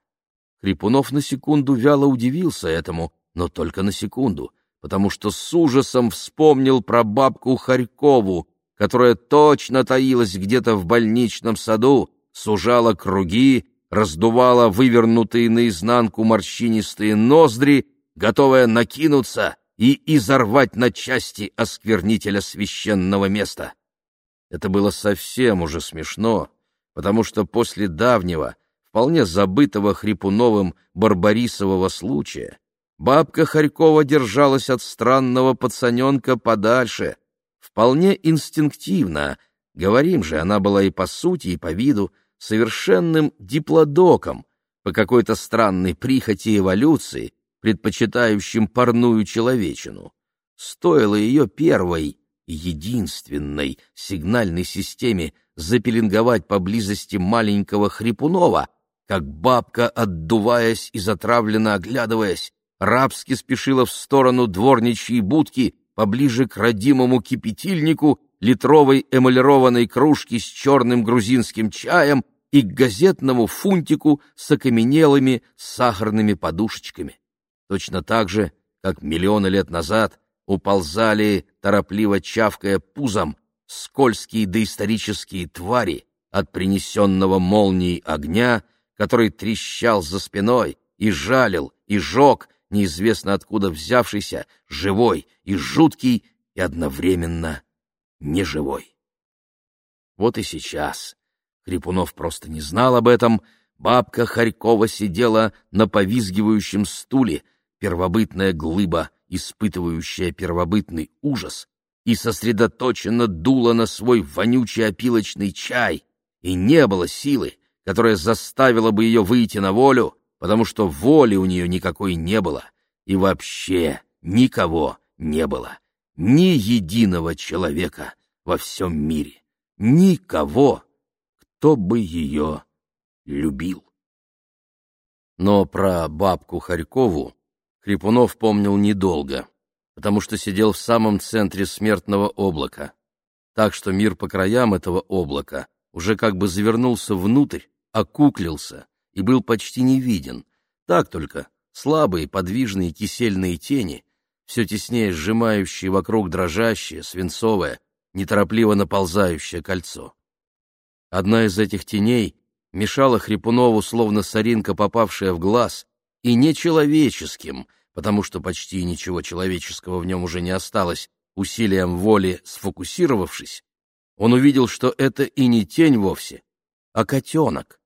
Хрипунов на секунду вяло удивился этому, но только на секунду, потому что с ужасом вспомнил про бабку Харькову, которая точно таилась где-то в больничном саду, сужала круги, раздувала вывернутые наизнанку морщинистые ноздри, готовая накинуться и изорвать на части осквернителя священного места. Это было совсем уже смешно, потому что после давнего, вполне забытого Хрипуновым барбарисового случая, бабка Харькова держалась от странного пацаненка подальше, вполне инстинктивно, говорим же, она была и по сути, и по виду совершенным диплодоком, по какой-то странной прихоти эволюции, предпочитающим парную человечину. Стоило ее первой, единственной сигнальной системе запеленговать поблизости маленького Хрипунова, как бабка, отдуваясь и затравленно оглядываясь, рабски спешила в сторону дворничьей будки, поближе к родимому кипятильнику, литровой эмалированной кружки с черным грузинским чаем и к газетному фунтику с окаменелыми сахарными подушечками. Точно так же, как миллионы лет назад уползали, торопливо чавкая пузом, скользкие доисторические твари от принесенного молнией огня, который трещал за спиной и жалил, и жег, неизвестно откуда взявшийся, живой и жуткий, и одновременно неживой. Вот и сейчас. Хрипунов просто не знал об этом. Бабка Харькова сидела на повизгивающем стуле, первобытная глыба, испытывающая первобытный ужас, и сосредоточенно дула на свой вонючий опилочный чай, и не было силы, которая заставила бы ее выйти на волю, потому что воли у нее никакой не было, и вообще никого не было, ни единого человека во всем мире, никого, кто бы ее любил. Но про бабку Харькову Хрипунов помнил недолго, потому что сидел в самом центре смертного облака. Так что мир по краям этого облака уже как бы завернулся внутрь, окуклился и был почти не виден. Так только слабые подвижные кисельные тени, все теснее сжимающие вокруг дрожащее, свинцовое, неторопливо наползающее кольцо. Одна из этих теней мешала Хрипунову, словно соринка, попавшая в глаз, и нечеловеческим, потому что почти ничего человеческого в нем уже не осталось, усилием воли сфокусировавшись, он увидел, что это и не тень вовсе, а котенок.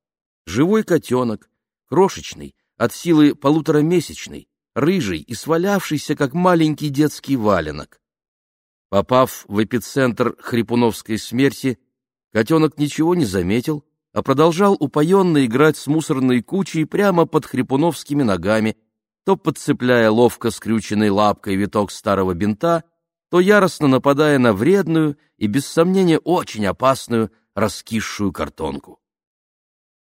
Живой котенок, крошечный, от силы полуторамесячный, рыжий и свалявшийся, как маленький детский валенок. Попав в эпицентр хрипуновской смерти, котенок ничего не заметил, а продолжал упоенно играть с мусорной кучей прямо под хрипуновскими ногами, то подцепляя ловко скрюченной лапкой виток старого бинта, то яростно нападая на вредную и, без сомнения, очень опасную раскисшую картонку.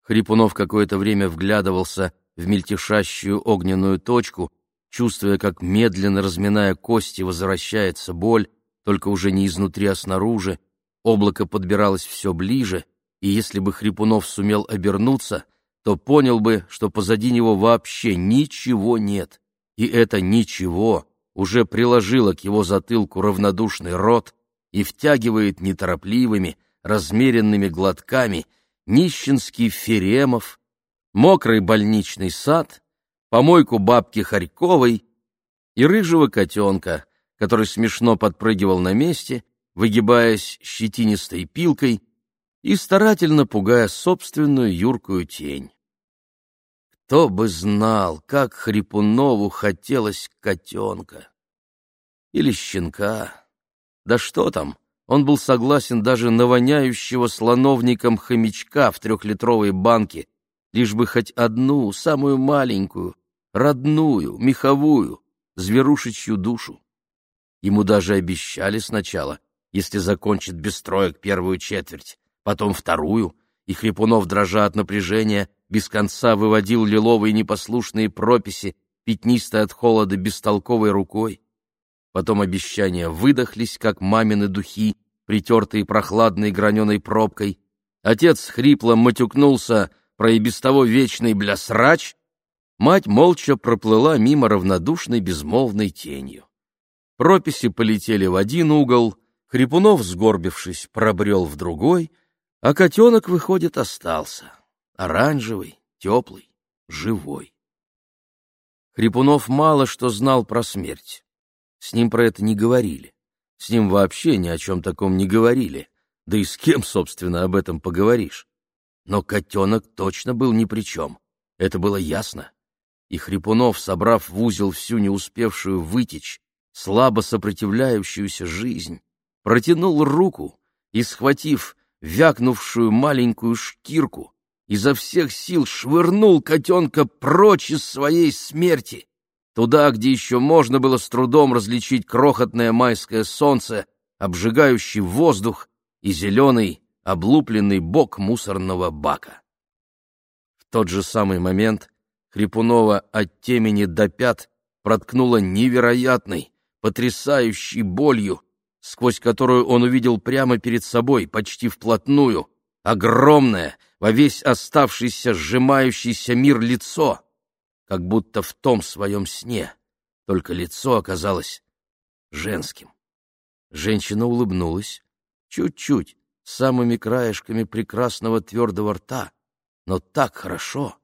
Хрипунов какое-то время вглядывался в мельтешащую огненную точку, чувствуя, как медленно разминая кости возвращается боль, только уже не изнутри, а снаружи, облако подбиралось все ближе, и если бы Хрипунов сумел обернуться, то понял бы, что позади него вообще ничего нет, и это ничего уже приложило к его затылку равнодушный рот и втягивает неторопливыми, размеренными глотками нищенский Феремов, мокрый больничный сад, помойку бабки Харьковой и рыжего котенка, который смешно подпрыгивал на месте, выгибаясь щетинистой пилкой и старательно пугая собственную юркую тень. Кто бы знал, как Хрипунову хотелось котенка. Или щенка. Да что там, он был согласен даже на воняющего слоновником хомячка в трехлитровой банке, лишь бы хоть одну, самую маленькую, родную, меховую, зверушечью душу. Ему даже обещали сначала, если закончит без строек первую четверть, потом вторую, и Хрипунов, дрожа от напряжения, без конца выводил лиловые непослушные прописи, пятнистой от холода бестолковой рукой. Потом обещания выдохлись, как мамины духи, притертые прохладной граненой пробкой. Отец хрипло матюкнулся про и без того вечный блясрач. Мать молча проплыла мимо равнодушной безмолвной тенью. Прописи полетели в один угол, Хрипунов, сгорбившись, пробрел в другой, а котенок, выходит, остался. Оранжевый, теплый, живой. Хрипунов мало что знал про смерть. С ним про это не говорили. С ним вообще ни о чем таком не говорили. Да и с кем, собственно, об этом поговоришь? Но котенок точно был ни при чем. Это было ясно. И Хрипунов, собрав в узел всю не успевшую вытечь, слабо сопротивляющуюся жизнь, протянул руку и, схватив вякнувшую маленькую шкирку, изо всех сил швырнул котенка прочь из своей смерти, туда, где еще можно было с трудом различить крохотное майское солнце, обжигающий воздух и зеленый, облупленный бок мусорного бака. В тот же самый момент Хрипунова от темени до пят проткнула невероятной, потрясающей болью, сквозь которую он увидел прямо перед собой, почти вплотную, огромное, во весь оставшийся сжимающийся мир лицо — как будто в том своем сне, только лицо оказалось женским. Женщина улыбнулась, чуть-чуть, самыми краешками прекрасного твердого рта, но так хорошо,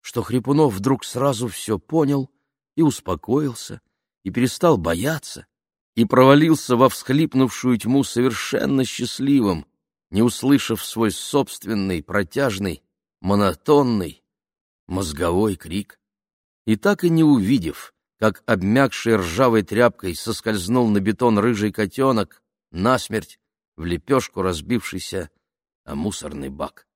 что Хрипунов вдруг сразу все понял и успокоился, и перестал бояться, и провалился во всхлипнувшую тьму совершенно счастливым, не услышав свой собственный протяжный, монотонный, мозговой крик и так и не увидев, как обмякший ржавой тряпкой соскользнул на бетон рыжий котенок, насмерть, в лепешку разбившийся о мусорный бак.